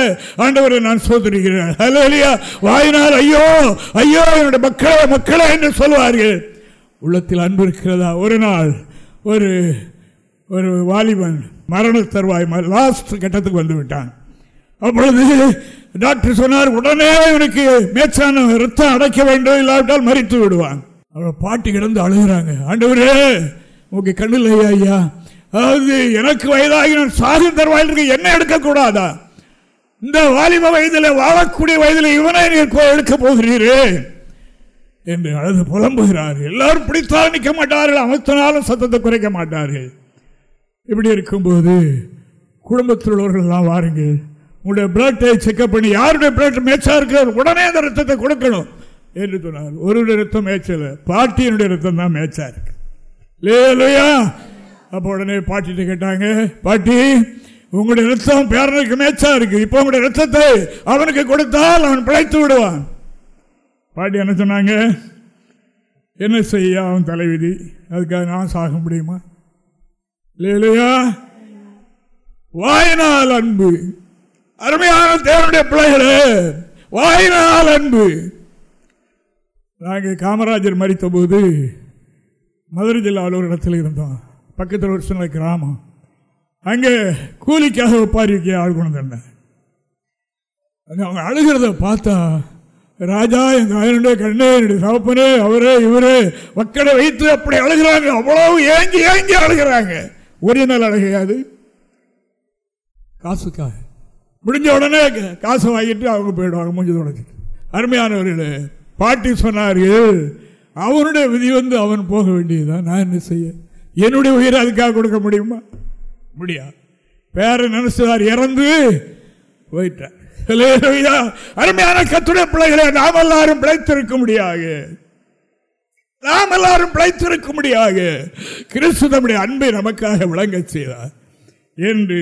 ஆண்டவரை நான் சோதரிக்கிறேன். அல்லேலூயா. வாயினால் ஐயோ ஐயோ என்னுடைய மக்களே மக்களே என்று சொல்வார்கள். உள்ளத்தில் அன்பு இருக்கிறதா? ஒரு நாள் ஒரு ஒரு வாலிபன் மரண தருவாய் லாஸ்ட் கட்டத்துக்கு வந்து விட்டான் அப்பொழுது டாக்டர் சொன்னார் உடனே இவனுக்கு மேச்சான ரத்தம் அடைக்க வேண்டும் இல்லாவிட்டால் மறித்து விடுவான். அவரை பாட்டி கிடந்து அழுகிறாங்க. ஆண்டவரே உங்க கண்ணில் ஐயா ஐயா அதாவது எனக்கு வயதாகி நான் சாகும் தருவாயில் இருக்க என்ன எடுக்கக்கூடாதா? இந்த வாலிப வயதில் வாழக்கூடிய வயதில் இவனை நீங்கள் எடுக்க போகிறீரே. என்று அழுது புலம்புகிறார். எல்லாரும் பிடித்தால் நிற்க மாட்டார்கள் அமைத்தனாலும் சத்தத்தை குறைக்க மாட்டார்கள். இப்படி இருக்கும்போது குடும்பத்தில் உள்ளவர்கள் எல்லாம் வாருங்கள். உங்களுடைய பிளட்டை செக்அப் பண்ணி யாருடைய பிளட் மேட்சா இருக்கிறார் உடனே அந்த ரத்தத்தை கொடுக்கணும். என்று சொன்னார். ஒருவருடைய ரத்தம் மேய்ச்சல பாட்டியினுடைய ரத்தம் தான் மேய்ச்சா இருக்கு. இல்லையா அப்போ உடனே பாட்டிட்டு கேட்டாங்க பாட்டி உங்களுடைய ரத்தம் பேரனுக்கு மேய்ச்சா இருக்கு. இப்போ உங்களுடைய ரத்தத்தை அவனுக்கு கொடுத்தால் அவன் பிழைத்து விடுவான். பாட்டி என்ன சொன்னாங்க என்ன செய்ய அவன் தலைவிதி? அதுக்காக நான் சாக முடியுமா? இல்லையா வாயினால் அன்பு. அருமையான தேவனுடைய பிள்ளைகளே வாயினால் அன்பு. நாங்கள் காமராஜர் மறித்த போது மதுரை ஜில்லாவில் ஒரு இடத்துல இருந்தோம் பக்கத்தில் ஒரு சின்ன கிராமம். அங்கே கூலிக்காக ஒப்பாரிக்கு ஆள் கொண்டு வந்தேன். அவங்க அழுகிறத பார்த்தா ராஜா எங்க ஆயனுடைய கண்ணே என்னுடைய தகப்பனே அவரே இவரே மக்களை வைத்து அப்படி அழுகிறாங்க. அவ்வளவு ஏங்கி ஏங்கி அழுகிறாங்க. ஒரே நாள் அழுகையாது. காசுக்காக. முடிஞ்ச உடனே காசை வாங்கிட்டு அவங்க போயிடுவாங்க முடிஞ்சது தொடச்சிட்டு அருமையானவர்களே பாட்டி சொன்னார்கள் அவனுடைய விதி வந்து அவன் போக வேண்டியதுதான். நான் என்ன செய்ய? என்னுடைய உயிரை அதுக்காக கொடுக்க முடியுமா? முடியாது பேர நினைச்சார் இறந்து போயிட்டார். அருமையான கத்துடைய பிள்ளைகளை நாம் எல்லாரும் பிழைத்திருக்க முடியாது நாம் எல்லாரும் பிழைத்திருக்க முடியாது கிறிஸ்து நம்முடைய அன்பை நமக்காக விளங்க செய்தார். என்று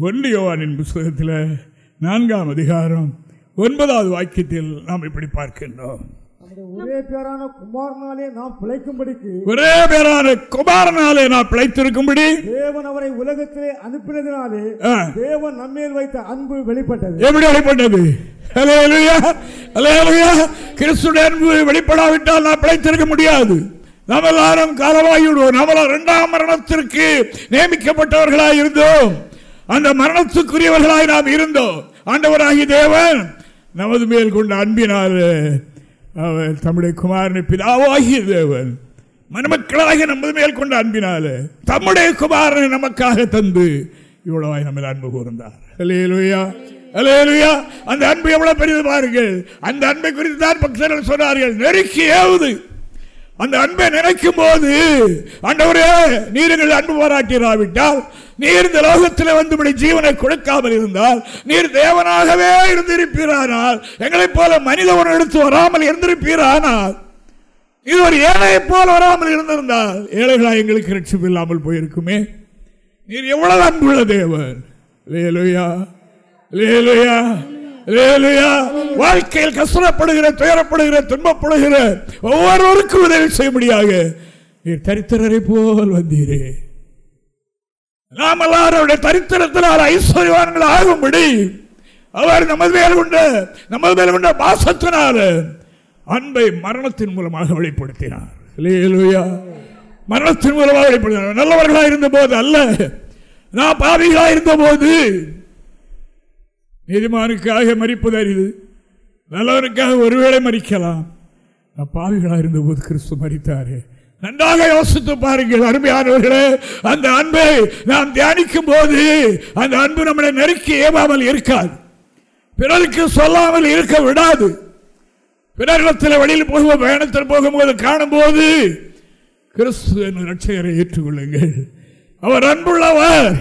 ஒன்று யோவானின் புஸ்தகத்தில் நான்காம் அதிகாரம் ஒன்பதாவது வாக்கியத்தில் நாம் இப்படி பார்க்கின்றோம். ஒரே பேரான குமாரனாலே நாம் பிழைக்கும்படிக்கு ஒரே பேரான குமாரனாலே நான் பிழைத்திருக்கும்படி தேவன் அவரை உலகத்திலே அனுப்பினதினாலே. தேவன் நம்மேல் வைத்த அன்பு வெளிப்பட்டது. எப்படி வெளிப்பட்டது. கிறிஸ்துடைய அன்பு வெளிப்படாவிட்டால் நான் பிழைத்திருக்க முடியாது. நாம் எல்லாரும் காலமாகிவிடுவோம். நம்மள இரண்டாம் மரணத்திற்கு நியமிக்கப்பட்டவர்களாய் இருந்தோம். அந்த மரணத்துக்குரியவர்களாய் நாம் இருந்தோம். ஆண்டவராகி தேவன் நமது மேல் கொண்ட அன்பினால் அவர் தம்முடைய குமாரனை பிதாவாகிய தேவன் மணமக்களாக நமது மேல் கொண்ட அன்பினால தம்முடைய குமாரனை நமக்காக தந்து இவ்வளவாய் நம்ம அன்பு கூர்ந்தார். அலேலுயா அலேலுயா அந்த அன்பு எவ்வளவு பெரியது பாருங்கள். அந்த அன்பை குறித்து தான் பக்தர்கள் சொன்னார்கள். நெருக்கி ஏவுது. அந்த அன்பை நினைக்கும் போது ஆண்டவரே எங்கள் அன்பு பாராட்டிராவிட்டால் நீர் இந்த லோகத்தில் வந்து ஜீவனை கொடுக்காமல் இருந்தால் நீர் தேவனாகவே இருந்திருப்பீரானால் எங்களைப் போல மனித ஒரு எடுத்து வராமல் இருந்திருப்பீரானால் இது ஒரு ஏழையை போல வராமல் இருந்திருந்தால் ஏழைகளா எங்களுக்கு ரட்சிப்பு இல்லாமல் போயிருக்குமே. நீர் எவ்வளவு அன்புள்ள தேவர் லேலுயா லேலுயா வாழ்க்கையில் கஷ்டப்படுகிற துயரப்படுகிற துன்பப்படுகிற ஒவ்வொருவருக்கும் உதவி செய்ய முடியாது நீர் தரித்திரரை போல் வந்தீரே. நாம் எல்லாருடைய தரித்திரத்தினால் ஐஸ்வர்யவான்கள் ஆகும்படி அவர் நமது மேல் கொண்ட நமது மேல் கொண்ட பாசத்தினால அன்பை மரணத்தின் மூலமாக வெளிப்படுத்தினார். லேலுயா மரணத்தின் மூலமாக வெளிப்படுத்தினார். நல்லவர்களாக இருந்த போது அல்ல. நான் பாவிகளாக இருந்த போது நீதிமானுக்காக மறிப்பது அறிது நல்லவனுக்காக ஒருவேளை மறிக்கலாம். நான் பாவிகளாக இருந்த போது கிறிஸ்து மறித்தாரு. நன்றாக யோசித்து பாருங்கள் அருமையானவர்களே. அந்த அன்பை நாம் தியானிக்கும் போது அந்த அன்பு நம்மளை நெருக்கி ஏவாமல் இருக்காது. பிறருக்கு சொல்லாமல் இருக்க விடாது. பிறரிடத்தில் வழியில் போகும்போது பயணத்தில் போகும்போது காணும்போது கிறிஸ்து என்ற ரட்சகரை ஏற்றுக்கொள்ளுங்கள். அவர் அன்புள்ளவர்.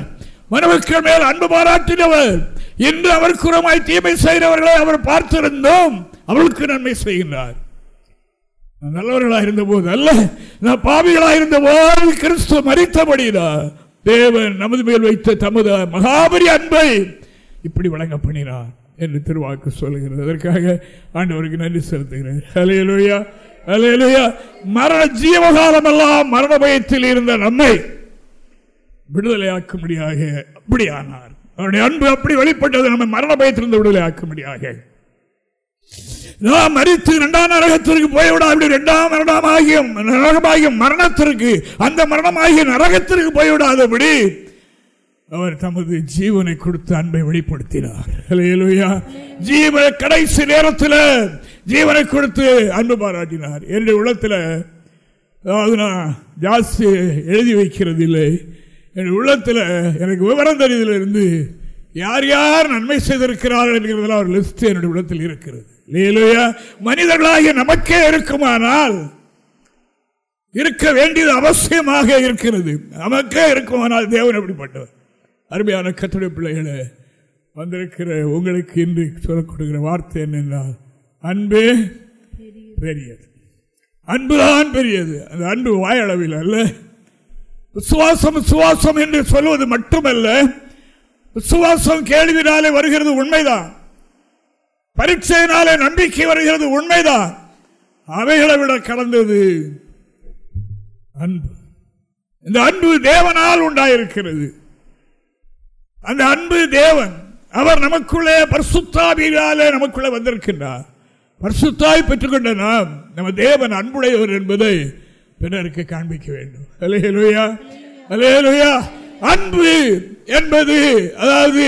மனுவுக்கள் மேல் அன்பு பாராட்டினவர். இன்று அவர் தீமை செய்கிறவர்களை அவர் பார்த்திருந்தோம். அவளுக்கு நன்மை செய்கின்றார். நல்லவர்களாக இருந்த போது அல்ல நான் பாவிகளாக இருந்த போது கிறிஸ்துவ மறித்தபடிதான் தேவன் நமது மேல் வைத்த தமது மகாபரி அன்பை இப்படி வழங்க பண்ணினார் என்று திருவாக்கு சொல்லுகிறது. அதற்காக ஆண்டவருக்கு நன்றி செலுத்துகிறேன். அலையலுயா அலையலுயா மரண ஜீவகாலம் எல்லாம் மரண பயத்தில் இருந்த நம்மை விடுதலையாக்கும்படியாக அப்படியானார். அவருடைய அன்பு அப்படி வெளிப்பட்டது நம்ம மரண பயத்திலிருந்து விடுதலையாக்கும்படியாக. நான் மறித்து இரண்டாம் நரகத்திற்கு போய்விடா அப்படி இரண்டாம் மரணமாகியும் நரகமாகிய மரணத்திற்கு அந்த மரணமாகிய நரகத்திற்கு போய்விடாதபடி அவர் தமது ஜீவனை கொடுத்து அன்பை வெளிப்படுத்தினார். ஜீவனை கடைசி நேரத்தில் ஜீவனை கொடுத்து அன்பு பாராட்டினார். என்னுடைய உள்ளத்தில் அதாவது நான் ஜாஸ்தி எழுதி வைக்கிறது இல்லை. என் உள்ளத்தில் எனக்கு விவரம் தெரிவதிலிருந்து யார் யார் நன்மை செய்திருக்கிறார்கள் என்கிறதெல்லாம் ஒரு லிஸ்ட் என்னுடைய உள்ளத்தில் இருக்கிறது. மனிதர்களாகிய நமக்கே இருக்குமானால் இருக்க வேண்டியது அவசியமாக இருக்கிறது. நமக்கே இருக்குமானால் தேவன் எப்படிப்பட்டவர்? அருமையான கத்துடைய பிள்ளைகளை வந்திருக்கிற உங்களுக்கு இன்று சொல்ல வார்த்தை என்னென்றால் அன்பே பெரியது. அன்புதான் பெரியது. அந்த அன்பு வாயளவில் அல்ல. விசுவாசம் விசுவாசம் என்று சொல்வது மட்டுமல்ல விசுவாசம் கேள்வினாலே வருகிறது உண்மைதான். பரீட்சையினாலே நம்பிக்கை வருகிறது உண்மைதான். அவைகளை விட கலந்தது அன்பு. இந்த அன்பு தேவனால் உண்டாயிருக்கிறது. அந்த அன்பு தேவன் அவர் நமக்குள்ளே பரிசுத்தாவியாலே நமக்குள்ளே வந்திருக்கின்றார். பர்சுத்தாய் பெற்றுக்கொண்ட நாம் நம்ம தேவன் அன்புடையவர் என்பதை பிறருக்கு காண்பிக்க வேண்டும். அலேலுயா அலேலுயா அன்பு என்பது அதாவது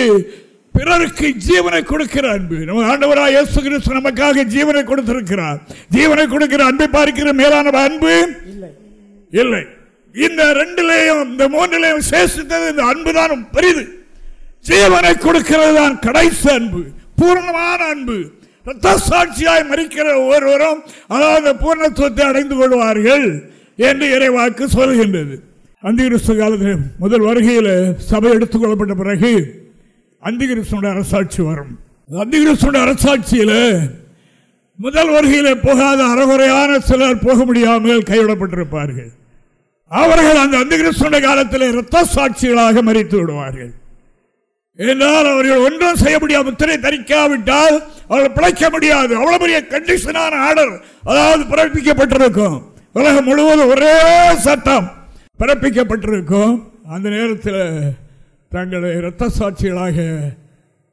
பிறருக்கு ஜீவனை கொடுக்கிற அன்பு. நம்ம ஆண்டவராக இயேசு கிறிஸ்து நமக்காக ஜீவனை கொடுத்திருக்கிறார். ஜீவனை கொடுக்கிற அன்பை பார்க்கிற மேலான அன்பு இல்லை. இந்த ரெண்டுலேயும் இந்த மூன்றிலையும் சேஷித்தது இந்த அன்பு தான் பெரிது. ஜீவனை கொடுக்கிறது தான் கடைசி அன்பு. பூர்ணமான அன்பு. ரத்த சாட்சியாய் மறிக்கிற ஒவ்வொருவரும் அதாவது பூர்ணத்துவத்தை அடைந்து கொள்வார்கள் என்று இறைவாக்கு சொல்கின்றது. அந்திகிறிஸ்து காலத்தில் முதல் வருகையில் சபை எடுத்துக் கொள்ளப்பட்ட பிறகு அந்திகிறிஸ்தனுடைய அரசாட்சி வரும். அந்திகிறிஸ்தனுடைய அரசாட்சியில் முதல் வருகையில் போகாத அறகுறையான சிலர் போக முடியாமல் கைவிடப்பட்டிருப்பார்கள். அவர்கள் அந்த அந்திகிறிஸ்தனுடைய காலத்தில் இரத்த சாட்சிகளாக மறித்து விடுவார்கள். என்றால் அவர்கள் ஒன்றும் செய்ய முடியாது முத்திரை தரிக்காவிட்டால் அவர்கள் பிழைக்க முடியாது. அவ்வளவு பெரிய கண்டிஷனான ஆர்டர் அதாவது பிறப்பிக்கப்பட்டிருக்கும். உலகம் முழுவதும் ஒரே சட்டம் பிறப்பிக்கப்பட்டிருக்கும். அந்த நேரத்தில் தங்களை இரத்த சாட்சிகளாக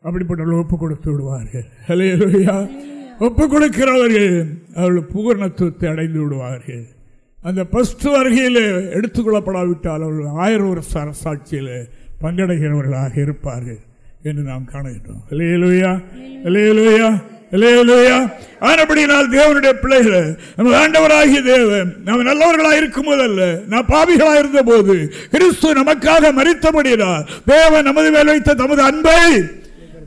அப்படிப்பட்ட ஒப்பு கொடுத்து விடுவார்கள். ஒப்பு கொடுக்கிறவர்கள் அவர்கள் பூர்ணத்துவத்தை அடைந்து விடுவார்கள். அந்த பஸ்ட் வருகையில் எடுத்துக்கொள்ளப்படாவிட்டால் அவர்கள் ஆயிரம் வருஷ சாட்சியில் பங்கடைகிறவர்களாக இருப்பார்கள் என்று நாம் காணுகின்றோம் இல்லையிலுயா இல்லையிலுயா இல்லையிலுயா ஆனபடினால் தேவனுடைய பிள்ளைகளை நமது ஆண்டவராகிய தேவன் நம்ம நல்லவர்களாக இருக்கும் போதல்ல நான் பாவிகளாக இருந்த போது கிறிஸ்து நமக்காக மறித்தபடினார் தேவன் நமது மேல் வைத்த தமது அன்பை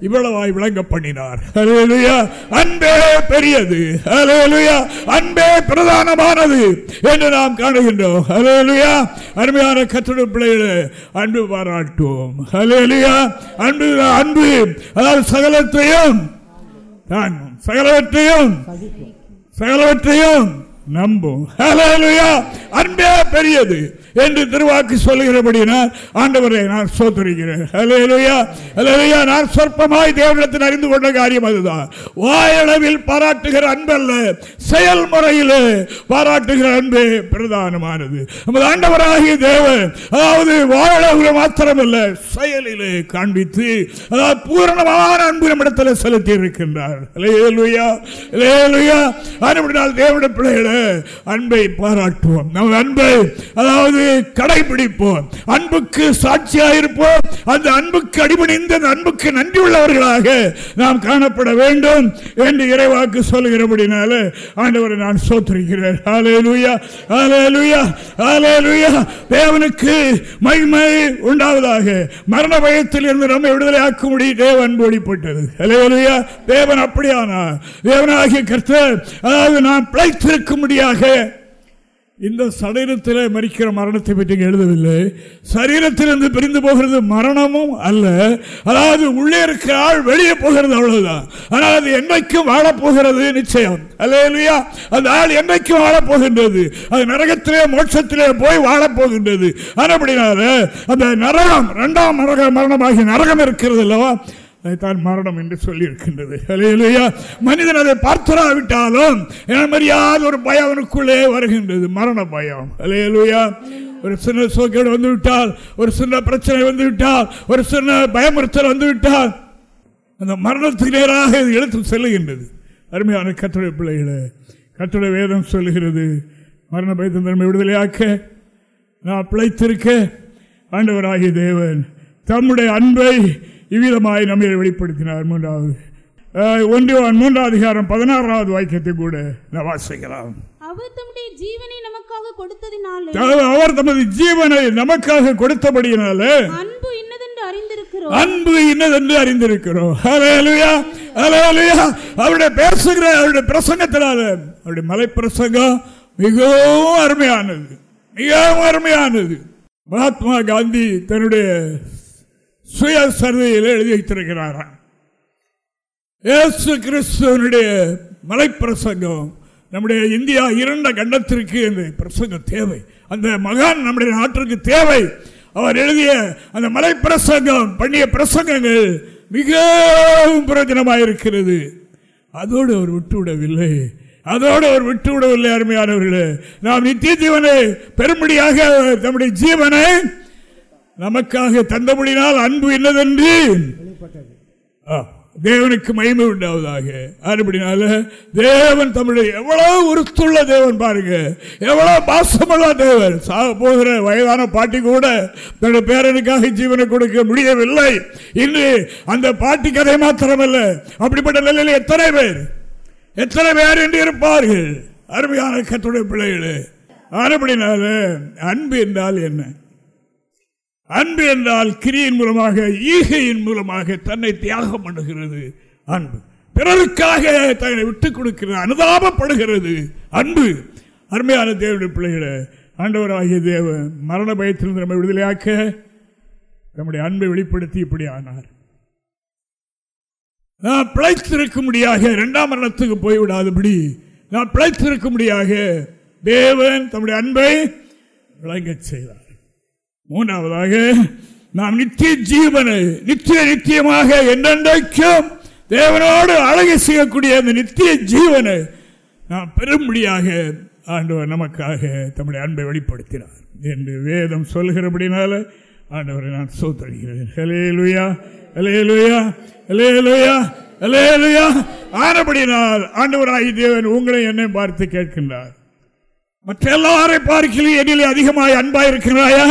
இவ்வளவாய் விளங்க பண்ணினார். அலேலுயா அன்பே பெரியது. அலேலுயா அன்பே பிரதானமானது என்று நாம் காணுகின்றோம். அலேலுயா அருமையான கற்றட பிள்ளைகளை அன்பு பாராட்டுவோம். அலேலுயா அன்பு அன்பு அதாவது சகலத்தையும் தாங்கும் சகலவற்றையும் சகலவற்றையும் நம்பும். அன்பே பெரியது. என்று திருவாக்கு சொல்லுகிறபடியினால் ஆண்டவரை நான் சோதரிக்கிறேன் ஹalleluya. நான் சொற்பமாய் தேவனத்தில் அறிந்து கொண்ட காரியம் அதுதான். வாயளவில் பாராட்டுகிற அன்பல்ல செயல்முறையில் பாராட்டுகிற அன்பு பிரதானமானது. நமது ஆண்டவராகிய தேவன் அதாவது வாயளவில் மாத்திரமல்ல செயலிலே காண்பித்து அதாவது பூரணமான அன்பு நம்மிடத்தில் செலுத்தி இருக்கின்றார் ஹalleluya. தேவனுடைய பிள்ளைகளை அன்பை பாராட்டுவோம். நமது அன்பை அதாவது கடைபிடிப்போம். அன்புக்கு சாட்சியாக இருப்போம் அந்த அன்புக்கு அடிபணிந்து அந்த அன்புக்கு நன்றி உள்ளவர்களாக நாம் காணப்பட வேண்டும் என்று இறைவாக்கு சொல்கிறபடினால ஆண்டவரை நான் சோத்திருக்கிறேன். தேவனுக்கு மகிமை உண்டாவதாக. மரண பயத்தில் இருந்து நம்மை ஆக்க தேவன் அன்பு வெளிப்பட்டது ஹalleluya தேவன் அப்படியானார். தேவனாகிய கர்த்தர் அதாவது நாம் பிழைத்திருக்கும்படியாக இந்த சரீரத்தில் மறிக்கிற மரணத்தை பற்றி எழுதவில்லை. சரீரத்திலிருந்து பிரிந்து போகிறது மரணமும் அல்ல. அதாவது உள்ளே இருக்கிற ஆள் வெளியே போகிறது அவ்வளவுதான். ஆனால் அது என்றைக்கும் வாழப்போகிறது நிச்சயம். அல்லையா அந்த ஆள் என்றைக்கும் வாழப்போகின்றது. அது நரகத்திலே மோட்சத்திலே போய் வாழப்போகின்றது. அப்படினால அந்த நரகம் இரண்டாம் நரக மரணமாகிய நரகம் இருக்கிறது அல்லவா? அதைத்தான் மரணம் என்று சொல்லி இருக்கின்றது அலையிலையா மனிதன் அதை பார்த்துராவிட்டாலும் மரியாத ஒரு பயம் அவனுக்குள்ளே வருகின்றது. மரண பயம். இல்லையா ஒரு சின்ன சோக்கேடு வந்து விட்டால் ஒரு சின்ன பிரச்சனை வந்து விட்டால் ஒரு சின்ன பயமுறுத்தல் வந்து விட்டால் அந்த மரணத்துக்கு நேராக இது எடுத்து செல்லுகின்றது. அருமையான கட்டுரை பிள்ளைகளை கட்டுரை வேதம் சொல்லுகிறது. மரண பயத்தின் தன்மை விடுதலையாக்க நான் பிழைத்திருக்க ஆண்டவராகிய தேவன் தம்முடைய அன்பை இவ்விதமாய் நம்மை வெளிப்படுத்தினார் மூன்றாவது. ஒன்றியவான் மூன்றாவது அதிகாரம் பதினாறாவது வாக்கியத்தை கூட நான் வாசிக்கலாம். அவர் தம்முடைய ஜீவனை நமக்காக கொடுத்ததினாலே அவர் தமது ஜீவனை நமக்காக கொடுத்தபடியினால அன்பு இன்னதென்று அறிந்திருக்கிறோம். அன்பு இன்னதென்று அறிந்திருக்கிறோம். ஹalleluya அவருடைய பேசுகிற அவருடைய பிரசங்கத்தினால அவருடைய மலை பிரசங்கம் மிகவும் அருமையானது. மிகவும் அருமையானது. மகாத்மா காந்தி தன்னுடைய சுய சர்வையில் எழுதி வைத்திருக்கிறாராம் ஏசு கிறிஸ்துவனுடைய மலைப்பிரசங்கம் நம்முடைய இந்தியா இரண்ட கண்டத்திற்கு இந்த பிரசங்கம் தேவை. அந்த மகான் நம்முடைய நாட்டிற்கு தேவை. அவர் எழுதிய அந்த மலை பிரசங்கம் பண்ணிய பிரசங்கங்கள் மிகவும் பிரயோஜனமாக இருக்கிறது. அதோடு அவர் விட்டுவிடவில்லை. அதோடு அவர் விட்டுவிடவில்லை அருமையானவர்களே. நாம் நித்திய ஜீவனை பெரும்படியாக நம்முடைய ஜீவனை நமக்காக தந்தபடினால் அன்பு என்னதென்று? தேவனுக்கு மகிமை உண்டாவதாக. அதுபடினால தேவன் தமிழை எவ்வளவு உறுத்துள்ள தேவன் பாருங்க. எவ்வளவு பாசமுள்ள தேவன். சாக போகிற வயதான பாட்டி கூட தன்னுடைய பேரனுக்காக ஜீவனை கொடுக்க முடியவில்லை. இன்று அந்த பாட்டி கதை மாத்திரமல்ல. அப்படிப்பட்ட நிலையில் எத்தனை பேர்? எத்தனை பேர் என்று இருப்பார்கள்? அருமையான கத்துடைய பிள்ளைகளே. அதுபடினால அன்பு என்றால் என்ன? அன்பு என்றால் கிரியின் மூலமாக ஈகையின் மூலமாக தன்னை தியாகம் பண்ணுகிறது. அன்பு. பிறருக்காக தன்னை விட்டுக் கொடுக்கிறது அனுதாபப்படுகிறது. அன்பு. அருமையான தேவனுடைய பிள்ளைகளை ஆண்டவராகிய தேவன் மரண பயத்திலிருந்து நம்ம விடுதலையாக்க நம்முடைய அன்பை வெளிப்படுத்தி இப்படி ஆனார். நான் பிழைத்திருக்கும்படியாக இரண்டாம் மரணத்துக்கு போய்விடாதபடி நான் பிழைத்திருக்கும்படியாக தேவன் தம்முடைய அன்பை விளங்கச் செய்தார். மூன்றாவதாக நாம் நித்திய ஜீவனை நித்திய நித்தியமாக என்றென்றைக்கும் தேவனோடு அழகை செய்யக்கூடிய அந்த நித்திய ஜீவனை நாம் பெரும்படியாக ஆண்டவர் நமக்காக தம்முடைய அன்பை வெளிப்படுத்தினார். என்று வேதம் சொல்கிறபடினால ஆண்டவரை நான் சோத்தடிகிறேன் ஹலே லுயா ஹலே லுயா ஹலே லுயா ஹலே லுயா ஆனபடினால் ஆண்டவராகி தேவன் உங்களை என்னை பார்த்து கேட்கின்றார். மற்ற எல்லாரை பார்க்கலையும் என்னிலே அதிகமாக அன்பாக இருக்கிறாயா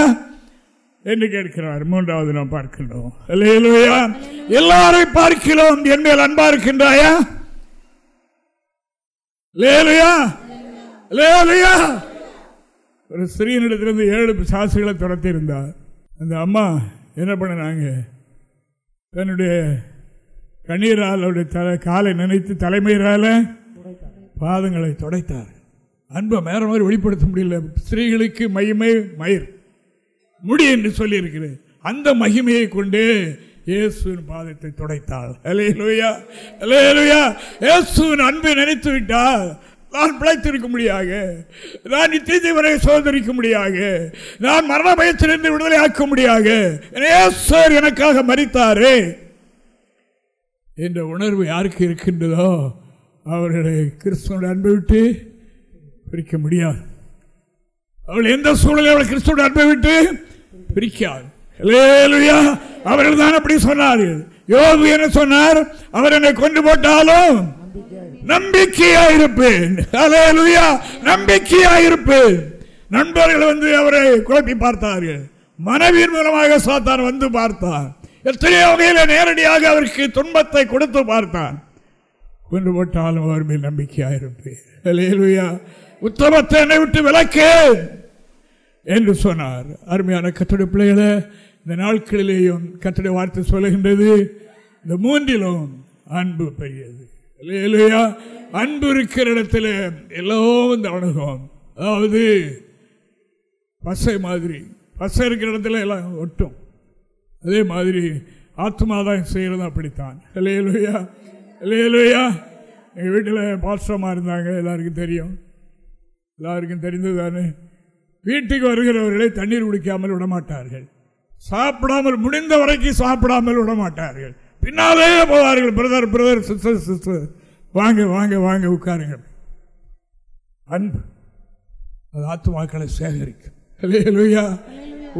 என்று கேட்கிறார். மூன்றாவது நாம் பார்க்கின்றோம். இல்லையா எல்லாரை பார்க்கிறோம். என் மேல் அன்பா இருக்கின்றாயா? லேலுயா லேலுயா ஒரு சிறியனிடத்திலிருந்து ஏழு சாசுகளை துரத்தி இருந்தார். அந்த அம்மா என்ன பண்ணினாங்க? தன்னுடைய கண்ணீரால் அவருடைய தலை காலை நினைத்து தலைமையிறால பாதங்களை துடைத்தார். அன்பை மேற மாதிரி வெளிப்படுத்த முடியல. ஸ்திரீகளுக்கு மையமே மயிர். முடி என்று சொல்லியிருக்கிறது அந்த மகிமையை கொண்டு இயேசுவின் பாதத்தை துடைத்தாள். அலேலுயா அலேலுயா இயேசுவின் அன்பை நினைத்து விட்டால் நான் பிழைத்திருக்க முடியாக நான் நித்திய ஜீவனை சோதரிக்க முடியாக நான் மரண பயத்திலிருந்து விடுதலை ஆக்க முடியாக இயேசுவர் எனக்காக மறித்தாரே என்ற உணர்வு யாருக்கு இருக்கின்றதோ அவர்களை கிறிஸ்துவோட அன்பை விட்டு பிரிக்க முடியாது. அவள் எந்த சூழலில் அவள் கிறிஸ்துவோட அன்பை விட்டு பிரிக்காது. அவர்கள் தான் அப்படி சொன்னார்கள். யோபு என்ன சொன்னார்? அவர் என்னை கொண்டு போட்டாலும் நம்பிக்கையாயிருப்பேன் அல்லேலூயா. நம்பிக்கையாயிருப்பேன் நண்பர்கள் வந்து அவரை குழப்பி பார்த்தார்கள். மனைவியின் மூலமாக சாத்தான் வந்து பார்த்தார் எத்தனையோ வகையில் நேரடியாக அவருக்கு துன்பத்தை கொடுத்து பார்த்தான். கொண்டு போட்டாலும் அவர் மேல் நம்பிக்கையாயிருப்பேன் அல்லேலூயா. உத்தமத்தை என்னை விட்டு விளக்கு என்று சொன்னார். அருமையான கத்துடைய பிள்ளைகளை இந்த நாட்களிலேயும் கத்துடைய வார்த்தை சொல்லுகின்றது. இந்த மூன்றிலும் அன்பு பெரியது. இல்லையா அன்பு இருக்கிற இடத்துல எல்லாம் இந்த அணுகும் அதாவது பசை மாதிரி. பசை இருக்கிற இடத்துல எல்லாம் ஒட்டும். அதே மாதிரி ஆத்மாதான் செய்கிறது அப்படித்தான். இல்லையா இல்லையா எங்கள் வீட்டில் பாஸ்டமாக இருந்தாங்க. எல்லாருக்கும் தெரியும். எல்லாருக்கும் தெரிந்தது தானே வீட்டுக்கு வருகிறவர்களை தண்ணீர் குடிக்காமல் விடமாட்டார்கள். சாப்பிடாமல் முடிந்த வரைக்கும் சாப்பிடாமல் விடமாட்டார்கள். பின்னாலே போவார்கள் பிரதர் பிரதர் சிஸ்டர் சிஸ்டர் வாங்க வாங்க வாங்க உட்காருங்க அன்பு அது ஆத்மாக்களை சேகரிக்கும்.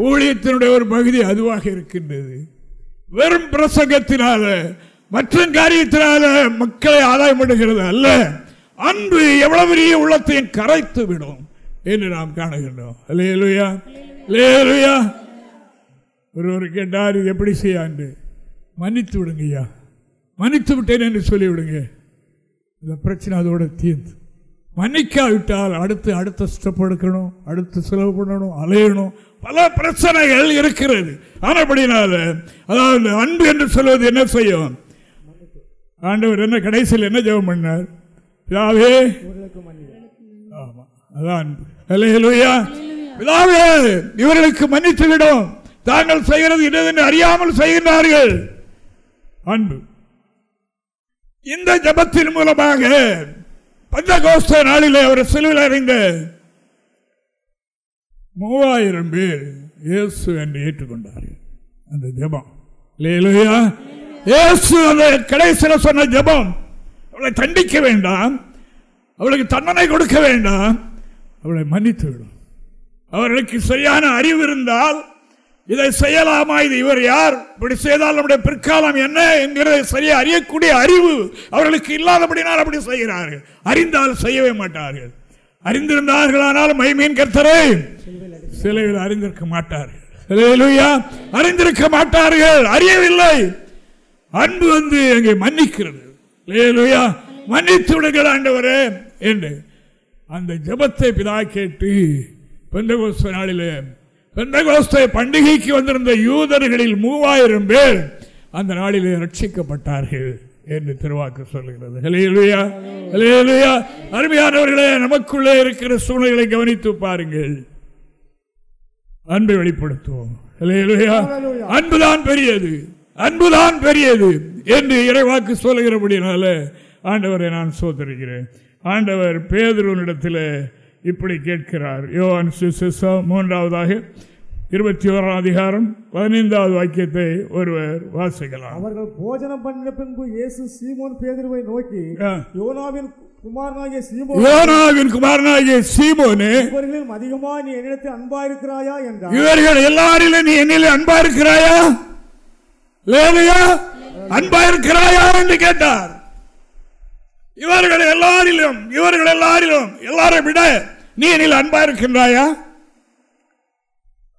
ஊழியத்தினுடைய ஒரு பகுதி அதுவாக இருக்கின்றது. வெறும் பிரசங்கத்தினால மற்ற காரியத்தினால மக்களை ஆதாயம் அல்ல. அன்பு எவ்வளவு பெரிய உள்ளத்தையும் கரைத்து விடும் என்று நாம் காணுகின்றோம். லேலுயா லேலுயா ஒருவர் கேட்டார் இது எப்படி செய்யாண்டு மன்னித்து விடுங்கய்யா. மன்னித்து விட்டேன் என்று சொல்லிவிடுங்க. இந்த பிரச்சனை அதோட தீர்ந்து. மன்னிக்காவிட்டால் அடுத்து அடுத்த ஸ்டெப் எடுக்கணும் அடுத்து செலவு பண்ணணும் அலையணும். பல பிரச்சனைகள் இருக்கிறது. ஆனப்படினால அதாவது அன்பு என்று சொல்வது என்ன செய்யும்? ஆண்டவர் என்ன கடைசியில் என்ன ஜெபம் பண்ணார்? பிதாவே. ஆமா அதான் அன்பு. இவர்களுக்கு மன்னித்துவிடும். தாங்கள் செய்கிறது என்னதென்று அறியாமல் செய்கின்றார்கள். அன்பு. இந்த ஜபத்தின் மூலமாக பஞ்சகோஸ்த நாளிலே அவர் சிலுவில் அறிந்த மூவாயிரம் பேர் இயேசு என்று ஏற்றுக்கொண்டார்கள். அந்த ஜபம். இல்லையா இயேசு அந்த கடைசியில் சொன்ன ஜபம். அவளை தண்டிக்க வேண்டாம். அவளுக்கு தண்டனை கொடுக்க வேண்டாம். அவளை மன்னித்து விடும். அவர்களுக்கு சரியான அறிவு இருந்தால் இதை செய்யலாமா? இது இவர் யார்? இப்படி செய்தால் நம்முடைய பிற்காலம் என்ன என்கிறதை சரியா அறியக்கூடிய அறிவு அவர்களுக்கு இல்லாதபடினால் அப்படி செய்கிறார்கள். அறிந்தால் செய்யவே மாட்டார்கள். அறிந்திருந்தார்களானால் மைமீன் கர்த்தரை சிலையில் அறிந்திருக்க மாட்டார்கள். அறிந்திருக்க மாட்டார்கள். அறியவில்லை. அன்பு வந்து அங்கே மன்னிக்கிறது. மன்னித்து விடுங்கள் ஆண்டவரே என்று அந்த ஜெபத்தை பிதா கேட்டு பெந்தகோஸ்த நாளிலே பெந்தகோஸ்த பண்டிகைக்கு வந்திருந்த யூதர்களில் மூவாயிரம் பேர் அந்த நாளிலே ரட்சிக்கப்பட்டார்கள் என்று திருவாக்கு சொல்லுகிறது. அருமையானவர்களே நமக்குள்ளே இருக்கிற சூழ்நிலை கவனித்து பாருங்கள். அன்பை வெளிப்படுத்துவோம். அன்புதான் பெரியது. அன்புதான் பெரியது என்று இறைவாக்கு சொல்லுகிறபடினால ஆண்டவரை நான் சோதரிக்கிறேன். ஆண்டவர் பேதுருவனிடத்தில் இப்படி கேட்கிறார். யோவான் சுவிசேஷம் மூன்றாவதாக இருபத்தி ஓராம் அதிகாரம் பதினைந்தாவது வாக்கியத்தை ஒருவர் வாசிக்கலாம். அவர்கள் போஜனம் பண்ணின பின்பு இயேசு சீமோன் பேதுருவை நோக்கி. யோனாவின் குமாரனாகிய சீமோன் யோனாவின் குமாரனாகிய சீமோனே இவர்களிலும் அதிகமா நீ என்னிடத்தில் அன்பா இருக்கிறாயா என்றார். இவர்கள் எல்லாரிலும் நீ என்னில் அன்பா இருக்கிறாயா லேலையா அன்பா இருக்கிறாயா என்று கேட்டார். இவர்கள் எல்லாரிலும் இவர்கள் எல்லாரிலும் எல்லாரை விட நீ என்னில் அன்பா இருக்கின்றாயா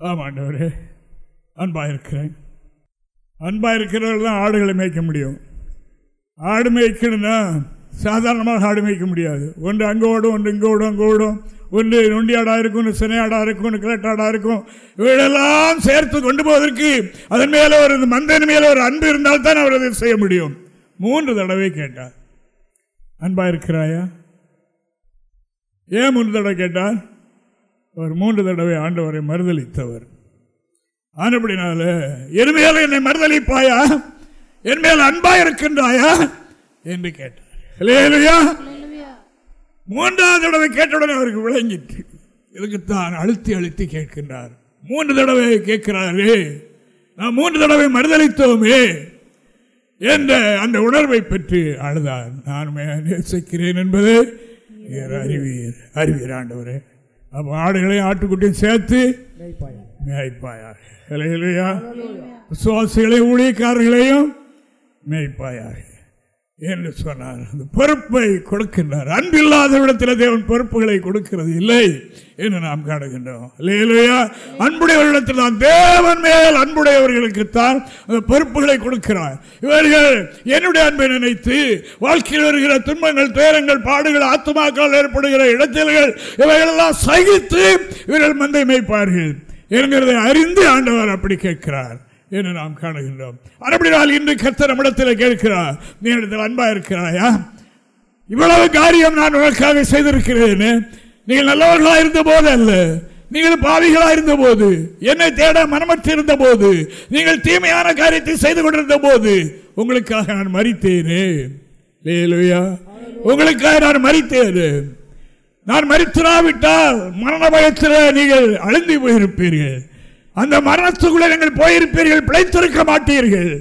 ஆமாண்டவரே அன்பா இருக்கிறேன் அன்பா இருக்கிறவர்கள் தான் ஆடுகளை மேய்க்க முடியும். ஆடு மேய்க்கணும்னா சாதாரணமாக ஆடு மேய்க்க முடியாது. ஒன்று அங்கே ஓடும் ஒன்று இங்கே ஓடும் அங்கே ஓடும். ஒன்று நொண்டி ஆடாக இருக்கும் ஒன்று சினையாடாக இருக்கும் ஒன்று கிழட்டாடா இருக்கும். இவையெல்லாம் சேர்த்து கொண்டு போவதற்கு அதன் மேலே ஒரு மந்தன் மேலே ஒரு அன்பு இருந்தால் தான் அவர் அதை செய்ய முடியும். மூன்று தடவை கேட்டார். அன்பா இருக்கிறாயா ஏன் மூன்று தடவை கேட்டார் அவர் மூன்று தடவை ஆண்டவரை மறுதளித்தவர் ஆனப்படினால என் மேல என்னை மறுதளிப்பாயா என் மேல் அன்பா இருக்கின்றாயா என்று கேட்டார். இல்லையா மூன்றாவது தடவை கேட்டவுடனே அவருக்கு விளங்கிட்டு இதுக்குத்தான் அழுத்தி அழுத்தி கேட்கின்றார். மூன்று தடவை கேட்கிறாரே. நான் மூன்று தடவை மறுதளித்தோமே என்ற அந்த உணர்வை பெற்று அழுதார் நான் நேசிக்கிறேன் என்பது அறிவியர் அறிவியர் ஆண்டவரே. அப்போ ஆடுகளையும் ஆட்டுக்குட்டியும் சேர்த்து மேய்ப்பாயாக. விசுவாசிகளையும் ஊழியக்காரர்களையும் மேய்ப்பாயாக. என்று சொன்னார். அந்த பொறுப்பை கொடுக்கின்றார். அன்பில்லாத இடத்தில் தேவன் பொறுப்புகளை கொடுக்கிறது இல்லை என்று நாம் காணுகின்றோம். இல்லையா அன்புடையவர்களிடத்தில் தான் தேவன் மேல் அன்புடையவர்களுக்குத்தான் அந்த பொறுப்புகளை கொடுக்கிறார். இவர்கள் என்னுடைய அன்பை நினைத்து வாழ்க்கையில் வருகிற துன்பங்கள் துயரங்கள் பாடுகள் ஆத்மாக்கள் ஏற்படுகிற இடத்தில்கள் இவைகளெல்லாம் சகித்து இவர்கள் மந்தை மேய்ப்பார்கள் என்கிறதை அறிந்து ஆண்டவர் அப்படி கேட்கிறார். என்று நாம் காணுகின்றோம். அப்படினால் இன்று கத்த நம்மிடத்தில் கேட்கிறார் நீ இடத்தில் அன்பா இருக்கிறாயா? இவ்வளவு காரியம் நான் உனக்காக செய்திருக்கிறேன். நீங்கள் நல்லவர்களாக இருந்த போது அல்ல. நீங்கள் பாவிகளாக இருந்த போது என்னை தேட மனமற்று இருந்த போது நீங்கள் தீமையான காரியத்தை செய்து கொண்டிருந்த போது உங்களுக்காக நான் மறித்தேனே. உங்களுக்காக நான் மறித்தேன். நான் மறித்திராவிட்டால் மரண பயத்தில் நீங்கள் அழுந்தி போயிருப்பீர்கள். அந்த மரணத்துக்குள்ள நீங்கள் போயிருப்பீர்கள் பிழைத்திருக்க மாட்டீர்கள்.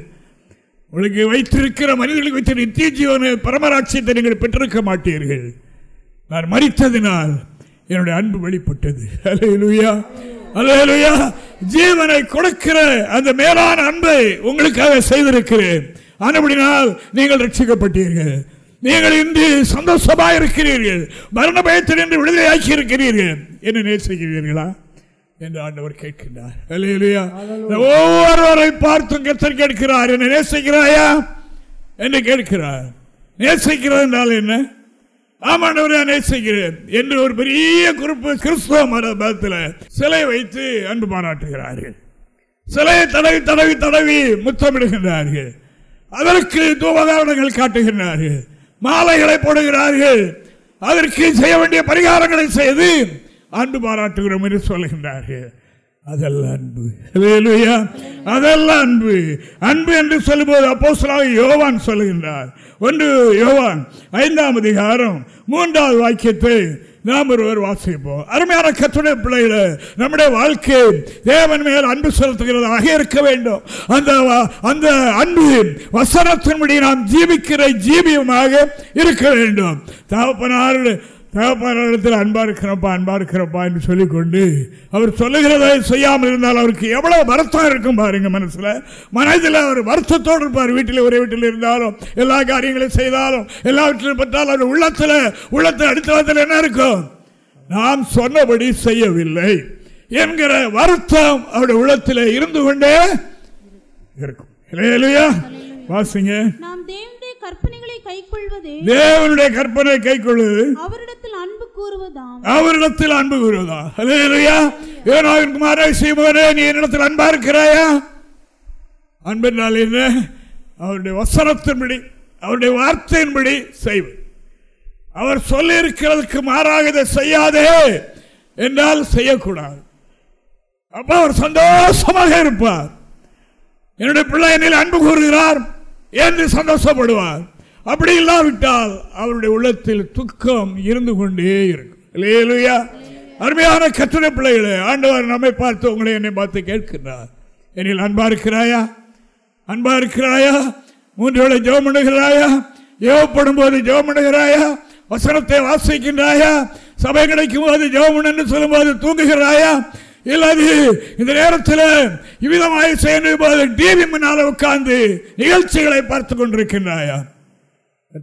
உங்களுக்கு வைத்திருக்கிற மனிதர்களுக்கு வைத்த நித்திய ஜீவன பரமராட்சியத்தை நீங்கள் பெற்றிருக்க மாட்டீர்கள். நான் மறித்ததினால் என்னுடைய அன்பு வெளிப்பட்டது. அலையலுயா அலையலுயா ஜீவனை கொடுக்கிற அந்த மேலான அன்பை உங்களுக்காக செய்திருக்கிறேன். ஆனபடினால் நீங்கள் ரட்சிக்கப்பட்டீர்கள். நீங்கள் இன்று சந்தோஷமாக இருக்கிறீர்கள் மரண பயத்தில் என்று விடுதலையாக்கி இருக்கிறீர்கள் என்ன நேசிக்கிறீர்களா? என்று ஆண்டவர் கேட்கின்றார். ஒவ்வொருவரை பார்த்தும் கத்தர் கேட்கிறார். என்ன நேசிக்கிறாயா? என்று கேட்கிறார். நேசிக்கிறது என்றால் என்ன? ஆமாண்டவரே நேசிக்கிறேன் என்று ஒரு பெரிய குறிப்பு கிறிஸ்துவ மதத்தில் சிலை வைத்து அன்பு பாராட்டுகிறார்கள். சிலையை தடவி தடவி தடவி முத்தமிடுகின்றார்கள். அதற்கு தூபதாரணங்கள் காட்டுகின்றார்கள். மாலைகளை போடுகிறார்கள். அதற்கு செய்ய வேண்டிய பரிகாரங்களை செய்து அன்பு பாராட்டுகிறோம் என்று சொல்கின்றார்கள். அதெல்லாம் அன்பு. அதெல்லாம் அன்பு. அன்பு என்று சொல்லும்போது அப்போ யோவான் சொல்லுகின்றார் ஒன்று யோவான் ஐந்தாம் அதிகாரம் மூன்றாவது வாக்கியத்தை நாம் ஒருவர் வாசிப்போம். அருமையான கத்துடைய பிள்ளைகளை நம்முடைய வாழ்க்கை தேவன் மேல் அன்பு செலுத்துகிறதாக இருக்க வேண்டும். அந்த அந்த அன்பு வசனத்தின்படி நாம் ஜீவிக்கிற ஜீவியமாக இருக்க வேண்டும். தகப்பனார் தகப்பனிடத்தில் அன்பா இருக்கிறப்பா அன்பா இருக்கிறப்பா என்று சொல்லிக்கொண்டு அவர் சொல்லுகிறதை செய்யாமல் இருந்தால் அவருக்கு எவ்வளவு வருத்தம் இருக்கும் பாருங்க மனசுல. மனதில் அவர் வருத்தத்தோடு இருப்பார். வீட்டில் ஒரே வீட்டில் இருந்தாலும் எல்லா காரியங்களையும் செய்தாலும் எல்லாவற்றிலும் பெற்றாலும் அவர் உள்ளத்தில் உள்ளத்தில் அடித்தளத்தில் என்ன இருக்கும்? நாம் சொன்னபடி செய்யவில்லை என்கிற வருத்தம் அவருடைய உள்ளத்தில் இருந்து கொண்டே இருக்கும். இல்லையா வாசிங்க. கற்பனைகளை கைக்கொள்வது. தேவனுடைய கற்பனை கைக்கொள்வது அவரிடத்தில் அன்பு கூறுவதாம். அவரிடத்தில் அன்பு கூறுவதா? இல்லையா ஏனாவின் குமாரே சீமோனே நீ என்னிடத்தில் அன்பா இருக்கிறாயா? அன்பென்றால் என்ன? அவருடைய வசனத்தின்படி அவருடைய வார்த்தையின்படி செய்வது அவர் சொல்லி இருக்கிறதுக்கு மாறாக இதை செய்யாதே என்றால் செய்யக்கூடாது. அப்ப அவர் சந்தோஷமாக இருப்பார். என்னுடைய பிள்ளை என்னில் அன்பு கூறுகிறார். என்று சந்தோஷப்படுவார். அப்படி இல்லாவிட்டால் அவருடைய உள்ளத்தில் துக்கம் இருந்து கொண்டே இருக்கும். இல்லையா அருமையான கற்றுரை பிள்ளைகளே ஆண்டவர் நம்மை பார்த்து உங்களை என்னை பார்த்து கேட்கின்றார். என்னில் அன்பா இருக்கிறாயா? அன்பா இருக்கிறாயா? மூன்று வேளை ஜெபம் பண்ணுகிறாயா? ஏவப்படும் போது ஜெபம் பண்ணுகிறாயா? வசனத்தை வாசிக்கின்றாயா? சபை கிடைக்கும் போது ஜெபம் என்று சொல்லும் போது தூங்குகிறாயா? இல்லாது இந்த நேரத்தில் இவ்விதமாக செய்யும் போது டிவி முன்னால் உட்கார்ந்து நிகழ்ச்சிகளை பார்த்து கொண்டிருக்கின்றாயா?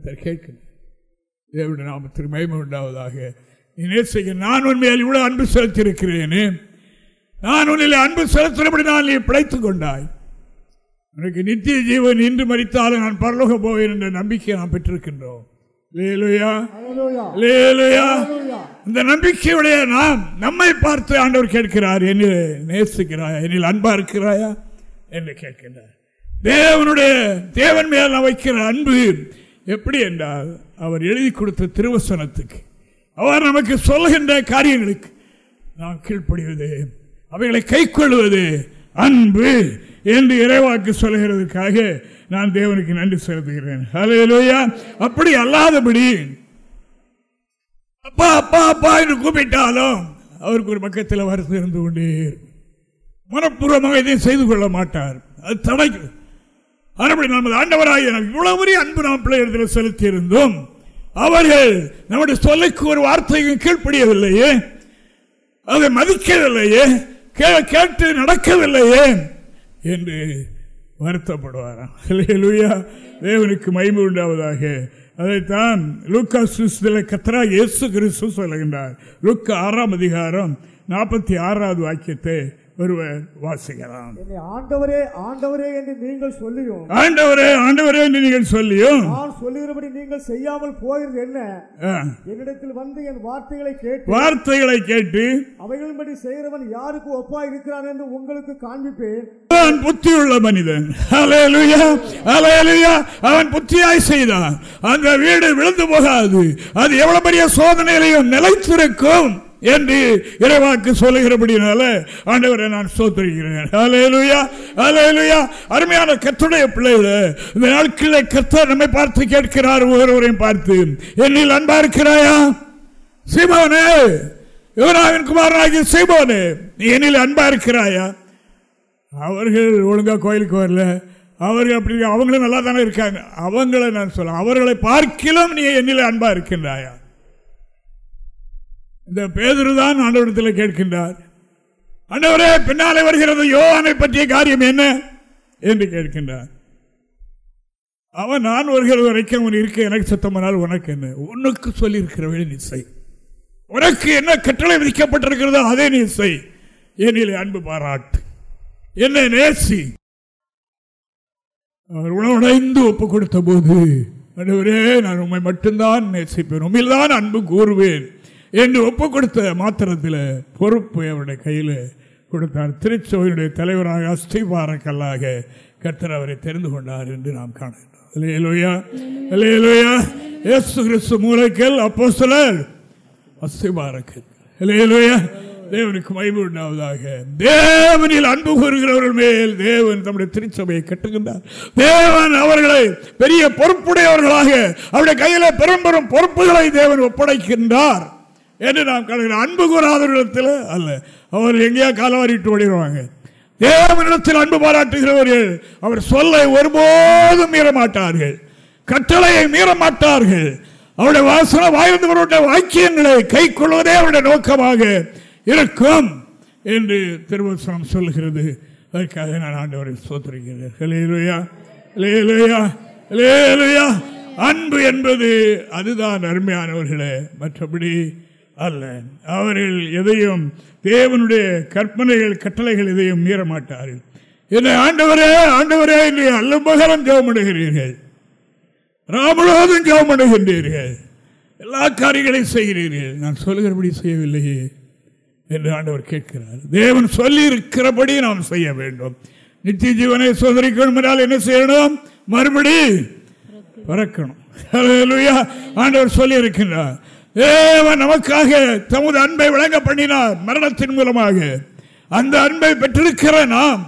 கேட்கிறேன் தேவனுடைய நாமத்திற்கு மயமை உண்டாவதாக. நீ நேசிக்க நான் உண்மையில் இவ்வளவு அன்பு செலுத்தியிருக்கிறேனே. நான் உன்னில் அன்பு செலுத்தினபடி நான் நீ பிழைத்துக் கொண்டாய். உனக்கு நித்திய ஜீவன் இன்று மறித்தாலும் நான் பரலோக போவேன் என்ற நம்பிக்கையை நாம் பெற்றிருக்கின்றோம். இந்த நம்பிக்கையுடைய நாம் நம்மை பார்த்து ஆண்டவர் கேட்கிறார். என்னில் நேசிக்கிறாயா? என்னில் அன்பா இருக்கிறாயா? என்று கேட்கின்றார். தேவனுடைய தேவன் மேல் நான் வைக்கிற அன்பு எப்படி என்றால் அவர் எழுதி கொடுத்த திருவசனத்துக்கு அவர் நமக்கு சொல்லுகின்ற காரியங்களுக்கு நாம் கீழ்ப்படிவது அவைகளை கைக்கொள்வது அன்பு என்று இறைவாக்கு சொல்கிறதுக்காக நான் தேவனுக்கு நன்றி செலுத்துகிறேன். ஹalleluya. அப்படி அல்லாதபடி அப்பா அப்பா அப்பா என்று கூப்பிட்டாலும் அவருக்கு ஒரு பக்கத்தில் வருத்தம் இருந்து கொண்டே மனப்பூர்வமாக இதையும் செய்து கொள்ள மாட்டார். அது தடைக்கு மறுபடி நமது ஆண்டவராக இவ்வளவு பெரிய அன்பு நாம் பிள்ளைகளிடத்தில் செலுத்தி இருந்தோம் அவர்கள் நம்முடைய சொல்லுக்கு ஒரு வார்த்தையும் கீழ்ப்படியவில்லையே. அதை மதிக்கவில்லையே. கே- கேட்டு நடக்கவில்லையே. என்று வருத்தப்படுவாராம் அல்லேலூயா தேவனுக்கு மயிமை உண்டாவதாக. அதைத்தான் லூக்கா சுசில கத்ரா இயேசு கிறிஸ்து சொல்லுகின்றார். லுக்கா ஆறாம் அதிகாரம் நாற்பத்தி ஆறாவது வாக்கியத்தை ஒருவர் வாசிக்கலாம். ஆண்டவரே ஆண்டவரே என்று நீங்கள் சொல்லியும் ஆண்டவரே ஆண்டவரே என்று நீங்கள் சொல்லியும். நான் சொல்லுகிறபடி நீங்கள் செய்யாமல் போகிறது என்ன? என்னிடத்தில் வந்து என் வார்த்தைகளை கேட்டு வார்த்தைகளை கேட்டு அவைகளின்படி செய்கிறவன் யாருக்கு ஒப்பாய் இருக்கிறான் என்று உங்களுக்கு காண்பிப்பேன். அவன் புத்தியுள்ள மனிதன். ஹalleluya, ஹalleluya. அவன் புத்தியாய் செய்தான். அந்த வீடு விழுந்து போகாது. அது எவ்வளவு பெரிய சோதனையிலையும் நிலைத்திருக்கும். என்று இறைவாக்கு சொல்லுகிறபடினால ஆண்டவரை நான் சோத்தரிக்கிறேன். ஹalleluya, ஹalleluya. அருமையான கத்துடைய பிள்ளைகளை இந்த நாட்களில் கத்தர் நம்மை பார்த்து கேட்கிறார் ஒவ்வொருவரையும் பார்த்து. என்னில் அன்பா இருக்கிறாயா? சீமோனே யுவராவின் குமாரனாகிய சீமோனே நீ என்னில் அன்பா இருக்கிறாயா? அவர்கள் ஒழுங்கா கோயிலுக்கு வரல. அவர்கள் அப்படி அவங்களும் நல்லா தானே இருக்காங்க. அவங்கள நான் சொல்ல அவர்களை பார்க்கிலும் நீ என்னில் அன்பா இருக்கின்றாயா? இந்த பேதுரு தான் ஆண்டவரத்தில் கேட்கின்றார். ஆண்டவரே பின்னாலே வருகிறது யோவானை பற்றிய காரியம் என்ன? என்று கேட்கின்றார். அவன் நான் வருகிறது வரைக்கும் அவன் இருக்க எனக்கு சத்தமானால் உனக்கு என்ன? உனக்கு சொல்லி நீ செய். உனக்கு என்ன கட்டளை விதிக்கப்பட்டிருக்கிறதோ அதே நீ செய். என்னில் அன்பு பாராட்டு. என்னை நேசி. அவர் உணவடைந்து ஒப்பு கொடுத்த போது அன்றுவரே நான் உண்மை மட்டும்தான் நேசிப்பேன். உண்மையில்தான் அன்பு கூறுவேன். என்று ஒப்பு கொடுத்த மாத்திரத்தில் பொறுப்பு அவருடைய கையில் கொடுத்தார். திருச்சோயினுடைய தலைவராக அஸ்திபாரக்கல்லாக கர்த்தர் அவரை தெரிந்து கொண்டார் என்று நாம் காணுகின்றோம். இல்லையிலோயா இல்லையிலோயா இயேசு கிறிஸ்து மூளைக்கல் சிலர் அஸ்திபாரக்கல். இல்லையிலோயா தேவனுக்கு மகிமை உண்டாவதாக. தேவனில் அன்பு கூறுகிறவர்கள் மேல் தேவன் தம்முடைய திருச்சபையை கட்டுகின்றார். தேவன் அவர்களை பெரிய பொறுப்புடையவர்களாக அவருடைய கையில பெரும் பெரும் பொறுப்புகளை தேவன் ஒப்படைக்கின்றார். என்று நாம் காணுகிறோம் அன்பு கூறாதவர்களிடத்தில் அல்ல. அவர்கள் எங்கேயா காலவாரிட்டு ஓடிடுவாங்க. தேவனிடத்தில் அன்பு பாராட்டுகிறவர்கள் அவர் சொல்லை ஒருபோதும் மீற மாட்டார்கள் கட்டளையை மீற மாட்டார்கள் அவருடைய வாசனை வாய்ந்தவருடைய வாக்கியங்களை கை கொள்வதே அவருடைய நோக்கமாக இருக்கும் என்று திருவசனம் சொல்கிறது அதற்காக நான் ஆண்டவரை சோதரிக்கிறேன் அன்பு என்பது அதுதான் அருமையானவர்களே. மற்றபடி அல்ல. அவர்கள் எதையும் தேவனுடைய கற்பனைகள் கட்டளைகள் எதையும் மீற மாட்டார்கள் என்னை ஆண்டவரே ஆண்டவரே என்று அல்லம்பகரம் ஜெவமிடுகிறீர்கள் ராமலோகம் ஜெவமிடுகின்றீர்கள் எல்லா காரியங்களையும் செய்கிறீர்கள். நான் சொல்லுகிறபடி செய்யவில்லையே என்று ஆண்டவர் கேட்கிறார். தேவன் சொல்லி இருக்கிறபடி நாம் செய்ய வேண்டும். நித்திய ஜீவனை சோதரிக்கணும் என்றால் என்ன செய்யணும்? மறுபடி பிறக்கணும். ஆண்டவர் சொல்லி இருக்கின்றார் தேவன் நமக்காக தமது அன்பை விளங்க பண்ணினார் மரணத்தின் மூலமாக. அந்த அன்பை பெற்றிருக்கிற நாம்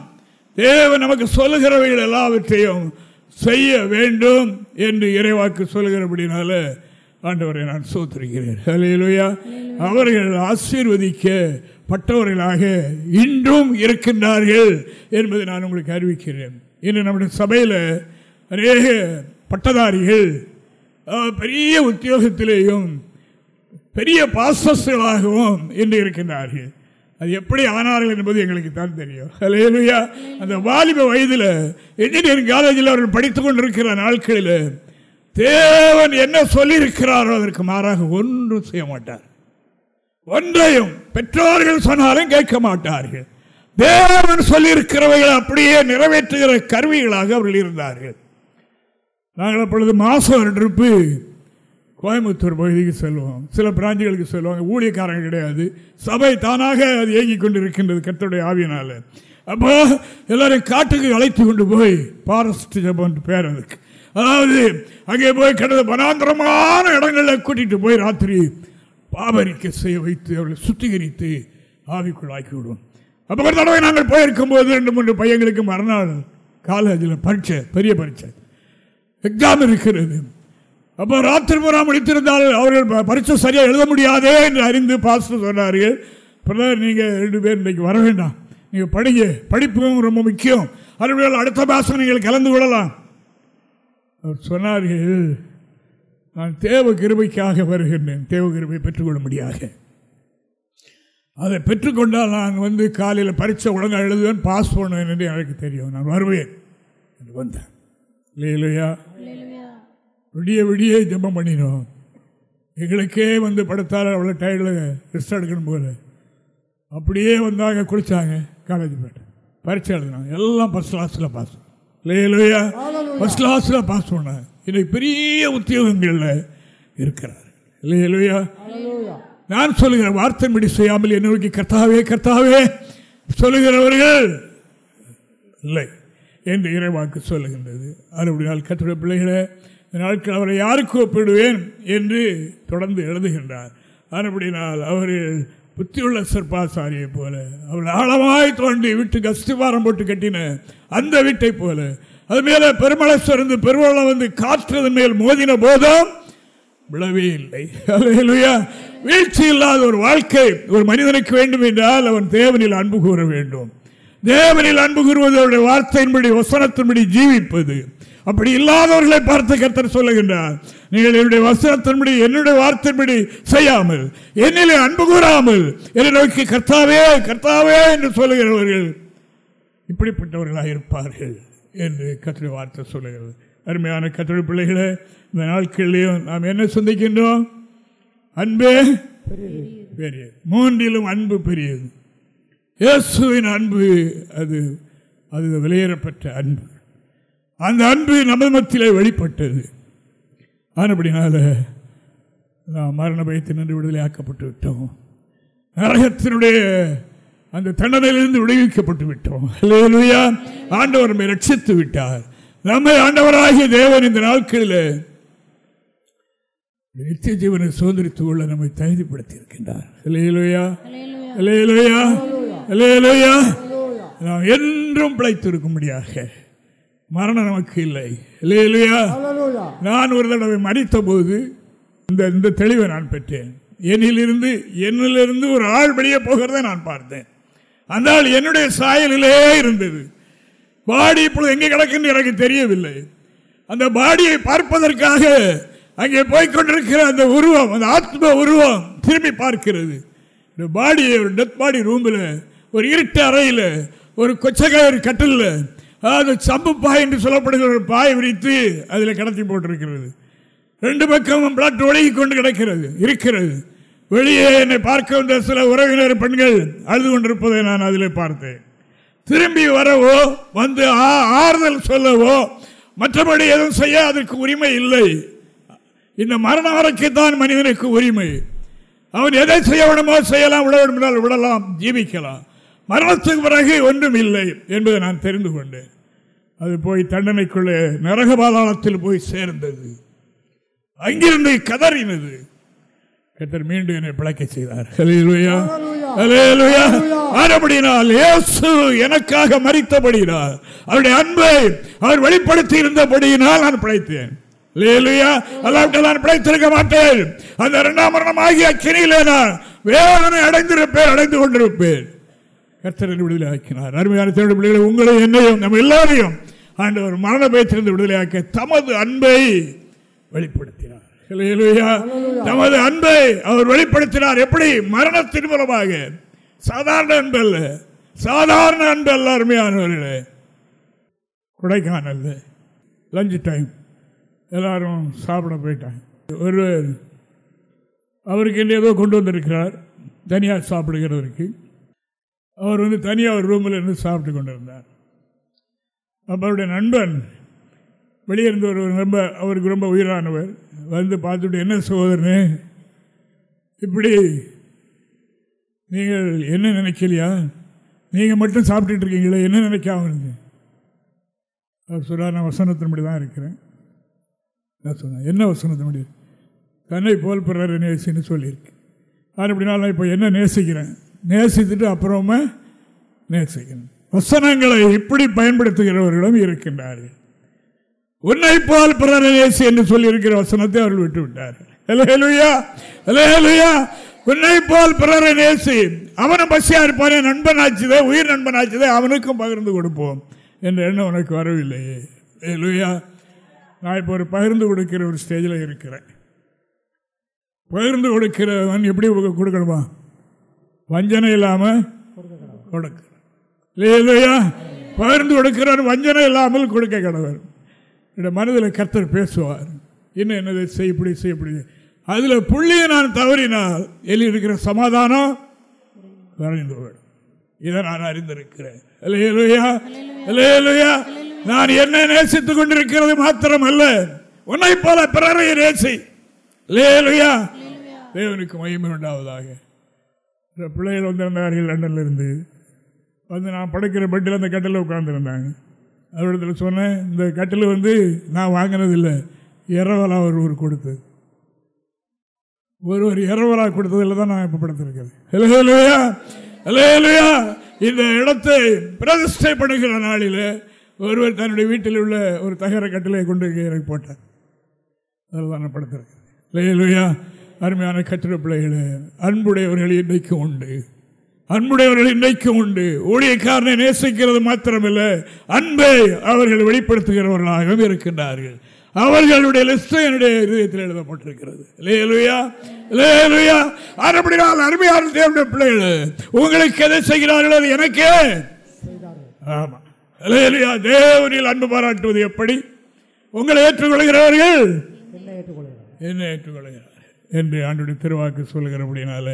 தேவன் நமக்கு சொல்லுகிறவைகள் எல்லாவற்றையும் செய்ய வேண்டும் என்று இறைவாக்கு சொல்லுகிறபடினால ஆண்டவரை நான் சோத்திருக்கிறேன். ஹalleluya. அவர்கள் ஆசீர்வதிக்க பட்டவர்களாக இன்றும் இருக்கின்றார்கள் என்பதை நான் உங்களுக்கு அறிவிக்கிறேன். இன்று நம்முடைய சபையில் அநேக பட்டதாரிகள் பெரிய உத்தியோகத்திலேயும் பெரிய பாசஸ்களாகவும் இன்று இருக்கின்றார்கள். அது எப்படி ஆனார்கள் என்பது எங்களுக்கு தான் தெரியும். அலையலுயா அந்த வாலிப வயதில் இன்ஜினியரிங் காலேஜில் அவர்கள் படித்து கொண்டிருக்கிற நாட்களில் தேவன் என்ன சொல்லியிருக்கிறாரோ அதற்கு மாறாக ஒன்றும் செய்ய மாட்டார். ஒன்றையும் பெற்றோர்கள் சொன்னாலும் கேட்க மாட்டார்கள். தேவன் சொல்லியிருக்கிறவைகள் அப்படியே நிறைவேற்றுகிற கருவிகளாக அவர்கள் இருந்தார்கள். நாங்கள் அப்பொழுது மாசம் ட்ரிப்பு கோயம்புத்தூர் பகுதிக்கு செல்வோம். சில பிராஞ்சுகளுக்கு செல்வாங்க ஊழியக்காரங்க கிடையாது. சபை தானாக அது இயங்கிக் கொண்டு இருக்கின்றது கர்த்தருடைய ஆவியினால. அப்போ எல்லாரும் காட்டுக்கு அழைத்து கொண்டு போய் பாரஸ்ட் ஜபம் பேர் அதுக்கு. அதாவது அங்கே போய் கிடந்த வனாந்திரமான இடங்களில் கூட்டிட்டு போய் ராத்திரி பாபரிக்க செய்ய வைத்து அவர்களை சுத்திகரித்து ஆவிக்குள்ளாக்கி விடுவோம் அப்போ ஒரு தடவை நாங்கள் போயிருக்கும் போது ரெண்டு மூன்று பையங்களுக்கு மறுநாள் காலேஜில் பரீட்சை பெரிய பரீட்சை. எக்ஸாம் இருக்கிறது. அப்போ ராத்திரி பூரா முடித்திருந்தால் அவர்கள் ப- பரீட்சை சரியாக எழுத முடியாதே என்று அறிந்து பாஸ்டர் சொன்னார்கள். பிரதர் நீங்கள் ரெண்டு பேர் இன்னைக்கு வர வேண்டாம். நீங்கள் படிங்க. படிப்பும் ரொம்ப முக்கியம். அறிவியல் அடுத்த மாதம் நீங்கள் கலந்து கொள்ளலாம். அவர் சொன்னார்கள் நான் தேவ கிருபைக்காக வருகின்றேன். தேவ கிருபை பெற்றுக்கொள்ள முடியாது. அதை பெற்றுக்கொண்டால் நான் வந்து காலையில் பரீட்சை உடனே எழுதுவேன் பாஸ் பண்ணுவேன் என்று எனக்கு தெரியும். நான் வருவேன். என்று வந்தேன். இல்லையா விடிய விடிய ஜெபம் பண்ணினோம். எங்களுக்கே வந்து படுத்தால் அவ்வளோ டயர்டில் ரெஸ்ட் எடுக்கணும் போல. அப்படியே வந்தாங்க குளிச்சாங்க காலேஜ் போயிட்டு. பரீட்சை எழுதினாங்க. எல்லாம் ஃபஸ்ட் கிளாஸில் பாஸ் இல்லையா ஃபஸ்ட் கிளாஸில் பாஸ் பண்ணாங்க இன்னைக்கு பெரிய உத்தியோகங்களில் இருக்கிறார். இல்லையா நான் சொல்லுகிற வார்த்தைப்படி செய்யாமல் என்ன நோக்கி கர்த்தாவே கர்த்தாவே சொல்லுகிறவர்கள் இல்லை. என்று இறைவாக்கு சொல்லுகின்றது. அதுபடியால் கத்துடைய பிள்ளைகளே இந்த நாட்கள் அவரை யாருக்கு ஒப்பிடுவேன் என்று தொடர்ந்து எழுதுகின்றார். அப்படினால் அவர்கள் புத்தியுள்ள சர்பாசாரியை போல அவள் ஆழமாய் தோண்டி விட்டு கஸ்திவாரம் போட்டு கட்டின அந்த வீட்டை போல அது மேல பெருமழை சிறந்து பெருவளம் வந்து காற்றது மேல் மோதின போதும் விழவே இல்லை. வீழ்ச்சி இல்லாத ஒரு வாழ்க்கை ஒரு மனிதனுக்கு வேண்டும் என்றால் அவன் தேவனில் அன்பு கூற வேண்டும். தேவனில் அன்பு கூறுவது அவருடைய வார்த்தையின்படி வசனத்தின்படி ஜீவிப்பது. அப்படி இல்லாதவர்களை பார்த்து கர்த்தர் சொல்லுகின்றார். நீங்கள் என்னுடைய வசனத்தின்படி என்னுடைய வார்த்தையின்படி செய்யாமல் என்னிலே அன்பு கூறாமல் என்னை நோக்கி கர்த்தாவே கர்த்தாவே என்று சொல்லுகிறவர்கள் இப்படிப்பட்டவர்களாக இருப்பார்கள் என்று கத்திரி வார்த்தை சொல்லுகிறது. அருமையான கத்திரி பிள்ளைகளே இந்த நாட்கள்லையும் நாம் என்ன சிந்திக்கின்றோம்? அன்பே பெரியது. மூன்றிலும் அன்பு பெரியது. இயேசுவின் அன்பு அது அது வெளியேறப்பட்ட அன்பு. அந்த அன்பு நமது மத்தியிலே வெளிப்பட்டது. ஆனபடினால நாம் மரண பயத்தினின்று விடுதலை ஆக்கப்பட்டு விட்டோம். நரகத்தினுடைய அந்த தண்டனையிலிருந்து விடுவிக்கப்பட்டு விட்டோம். அல்லேலூயா ஆண்டவர் நம்மை ரட்சித்து விட்டார். நம்மை ஆண்டவராகிய தேவன் இந்த நாட்களில் நித்திய ஜீவனை சுதந்திரித்துக் கொள்ள நம்மை தகுதிப்படுத்தி இருக்கின்றார் அல்லேலூயா அல்லேலூயா அல்லேலூயா நாம் என்றும் பிழைத்திருக்கும்படியாக மரணம் நமக்கு இல்லை. இல்லையா நான் ஒரு தடவை மறித்த போது இந்த இந்த தெளிவை நான் பெற்றேன். என்னிலிருந்து என்னிலிருந்து ஒரு ஆள் வெளியே போகிறதை நான் பார்த்தேன். அந்த ஆள் என்னுடைய சாயலிலே இருந்தது. பாடி இப்பொழுது எங்கே கிடக்குன்னு எனக்கு தெரியவில்லை. அந்த பாடியை பார்ப்பதற்காக அங்கே போய்க்கொண்டிருக்கிற அந்த உருவம் அந்த ஆத்ம உருவம் திரும்பி பார்க்கிறது. இந்த பாடியை ஒரு டெத் பாடி ரூமில் ஒரு இருட்டு அறையில் ஒரு கொச்சகாயர் கட்டில் அது சம்பு பாய் என்று சொல்லப்படுகிற ஒரு பாய் விரித்து அதில் கடத்தி போட்டிருக்கிறது. ரெண்டு பக்கமும் பிளட் ஒழுகி கொண்டு கிடக்கிறது இருக்கிறது. வெளியே என்னை பார்க்க வந்த சில உறவினர் பெண்கள் அழுது கொண்டிருப்பதை நான் அதில் பார்த்தேன். திரும்பி வரவோ வந்து ஆ- ஆறுதல் சொல்லவோ மற்றபடி எதுவும் செய்ய அதற்கு உரிமை இல்லை. இந்த மரணம் வரைக்கும் மனிதனுக்கு உரிமை. அவன் எதை செய்ய வேணுமோ செய்யலாம் விட வேண்டுமானால் விடலாம் ஜீவிக்கலாம். மரணத்துக்கு பிறகு ஒன்றும் இல்லை என்பதை நான் தெரிந்து கொண்டேன். அது போய் தண்டனைக்குள்ளே நரக பாதாளத்தில் போய் சேர்ந்தது. அங்கிருந்து கதறினது. கத்தர் மீண்டும் என்னை பிழைக்க செய்தார். ஆனபடியினால் இயேசு எனக்காக மறித்தபடியினால் அவருடைய அன்பை அவர் வெளிப்படுத்தி இருந்தபடியினால் நான் பிழைத்தேன். நான் பிழைத்திருக்க மாட்டேன். அந்த இரண்டாம் மரணம் ஆகிய அக்கினியிலே நான் வேதனை அடைந்திருப்பேன் அடைந்து கொண்டிருப்பேன். கர்த்தரின் விடுதலை ஆக்கினார். அருமையான தேவனுடைய பிள்ளைகளை உங்களை என்னையும் நம்ம எல்லாரையும் ஆண்டவர் மரண பயத்திலிருந்து விடுதலையாக்க தமது அன்பை வெளிப்படுத்தினார். தமது அன்பை அவர் வெளிப்படுத்தினார். எப்படி? மரணத்தின் மூலமாக. சாதாரண அன்பு அல்ல. சாதாரண அன்பு அல்ல அருமையானவர்களே. கொடைக்கானல் லஞ்ச் டைம் எல்லாரும் சாப்பிட போயிட்டாங்க. ஒருவர் அவருக்கு என்ன ஏதோ கொண்டு வந்திருக்கிறார். தனியாக சாப்பிடுகிறவருக்கு. அவர் வந்து தனியாக ஒரு ரூமில் இருந்து சாப்பிட்டு கொண்டிருந்தார். அப்போ அவருடைய நண்பன் வெளியே இருந்து ஒரு ரொம்ப அவருக்கு ரொம்ப உயிரானவர். வந்து பார்த்துட்டு என்ன சோதரனு இப்படி நீங்கள் என்ன நினைக்கலையா? நீங்கள் மட்டும் சாப்பிட்டுட்டு இருக்கீங்களே என்ன நினைக்காம அவர் சொல்கிறார் நான் வசனத்தின்படி தான் இருக்கிறேன். நான் சொன்னேன் என்ன வசனத்தின்படி? தன்னை போல் பிறர் நேசின்னு சொல்லியிருக்கு? அது அப்படின்னா நான் இப்போ என்ன நேசிக்கிறேன்? நேசித்துட்டு அப்புறமா நேசிக்கணும். வசனங்களை இப்படி பயன்படுத்துகிறவர்களும் இருக்கின்றார்கள். உன்னை போல் பிறரை நேசி என்று சொல்லியிருக்கிற வசனத்தை அவர்கள் விட்டுவிட்டார்கள். உன்னை போல் பிறரை நேசி. அவனும் பசியா இருப்பானே நண்பன் ஆச்சுதே உயிர் நண்பன் ஆச்சுதே அவனுக்கும் பகிர்ந்து கொடுப்போம் என்ற எண்ணம் உனக்கு வரவில்லையே. ஹalleluya. நான் இப்போ ஒரு பகிர்ந்து கொடுக்கிற ஒரு ஸ்டேஜில் இருக்கிறேன். பகிர்ந்து கொடுக்கிறவன் எப்படி கொடுக்கணுமா? வஞ்சனை இல்லாமல் கொடுக்கிறேன் இல்லையா? பகிர்ந்து கொடுக்கிறார் வஞ்சனை இல்லாமல் கொடுக்க கடவர் என்னோட மனதில் கர்த்தர் பேசுவார். இன்னும் என்னதை செய் இப்படி செய் இப்படி அதில் புள்ளியை நான் தவறினால் எಲ್ಲಿ இருக்கிற சமாதானம் விடும் இதை நான் அறிந்திருக்கிறேன். இல்லையா இல்லையா நான் என்ன நேசித்துக் கொண்டிருக்கிறது மாத்திரமல்ல. உன்னை போல பிறரை நேசி. இல்லையா தேவனுக்கு மகிமை உண்டாவதாக. இந்த பிள்ளைகள் வந்திருந்தார்கள் லண்டன்ல இருந்து வந்து நான் படுக்கிற பெட்டில் அந்த கட்டில் உட்காந்துருந்தாங்க அவரிடத்தில் சொன்னேன் இந்த கட்டில் வந்து நான் வாங்கினதில்லை இரவலா ஒருவர் கொடுத்தது. ஒருவர் இரவலா கொடுத்ததில் தான் நான் இப்போ படுத்திருக்கிறேன். இந்த இடத்தை பிரதிஷ்டை பண்ணுகிற நாளில் ஒருவர் தன்னுடைய வீட்டில் உள்ள ஒரு தகர கட்டிலை கொண்டு இங்கே போட்டார். அதில் தான் நான் படுத்திருக்கிறேன். இல்லையா அருமையான கட்டிட பிள்ளைகளே அன்புடையவர்கள் இன்றைக்கும் உண்டு. அன்புடையவர்கள் இன்றைக்கும் உண்டு. ஊழியக்காரனை நேசிக்கிறது மாத்திரமில்ல அன்பை அவர்கள் வெளிப்படுத்துகிறவர்களாகவும் இருக்கின்றார்கள். அவர்களுடைய லிஸ்ட் என்னுடைய இதயத்தில் எழுதப்பட்டிருக்கிறது. லேலுயா லேலுயா அப்படினால் அருமையான தேவனுடைய பிள்ளைகள் உங்களுக்கு எதை செய்கிறார்கள் அது எனக்கே ஆமா. லேலுயா தேவனில் அன்பு பாராட்டுவது எப்படி? உங்களை ஏற்றுக்கொள்கிறவர்கள் என்ன ஏற்றுக்கொள்கிறார் என்று ஆண்டுடைய திருவாக்கு சொல்லுகிறபடினால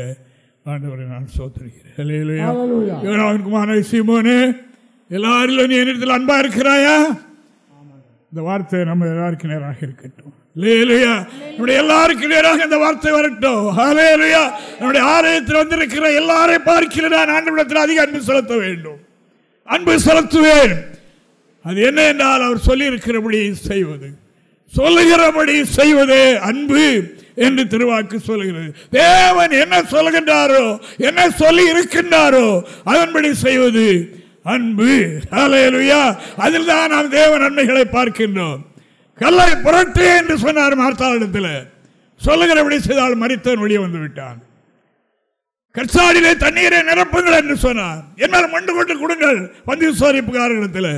ஆண்டவரை நான் சோத்திருக்கிறேன் குமார சீமோனே எல்லாரிலும் நீ என்னிடத்தில் அன்பா இருக்கிறாயா? இந்த வார்த்தை நம்ம எல்லாருக்கும் நேராக இருக்கட்டும். நம்முடைய எல்லாருக்கும் நேராக இந்த வார்த்தை வரட்டும். நம்முடைய ஆலயத்தில் வந்திருக்கிற எல்லாரையும் பார்க்கிறேன் நான் ஆண்டவிடத்தில் அதிக அன்பு செலுத்த வேண்டும். அன்பு செலுத்துவேன். அது என்ன என்றால் அவர் சொல்லி இருக்கிறபடி செய்வது. சொல்லுகிறபடி செய்வதே அன்பு. என்று திருவாக்கு சொல்லுகிறது. தேவன் என்ன சொல்லுகின்றாரோ என்ன சொல்லி இருக்கின்றாரோ அதன்படி செய்வது அன்பு. அலையலுயா அதில் தான் நாம் தேவ நன்மைகளை பார்க்கின்றோம். கல்லை புரட்டு என்று சொன்னார் மார்த்தாளிடத்தில் சொல்லுகிறபடி செய்தால் மறித்தவன் வெளியே வந்து விட்டான். கற்சாடியிலே தண்ணீரை நிரப்புங்கள் என்று சொன்னார். என்னால் மண்டு கொண்டு கொடுங்கள். பந்தி விசாரிப்புக்காரர்களிடத்தில்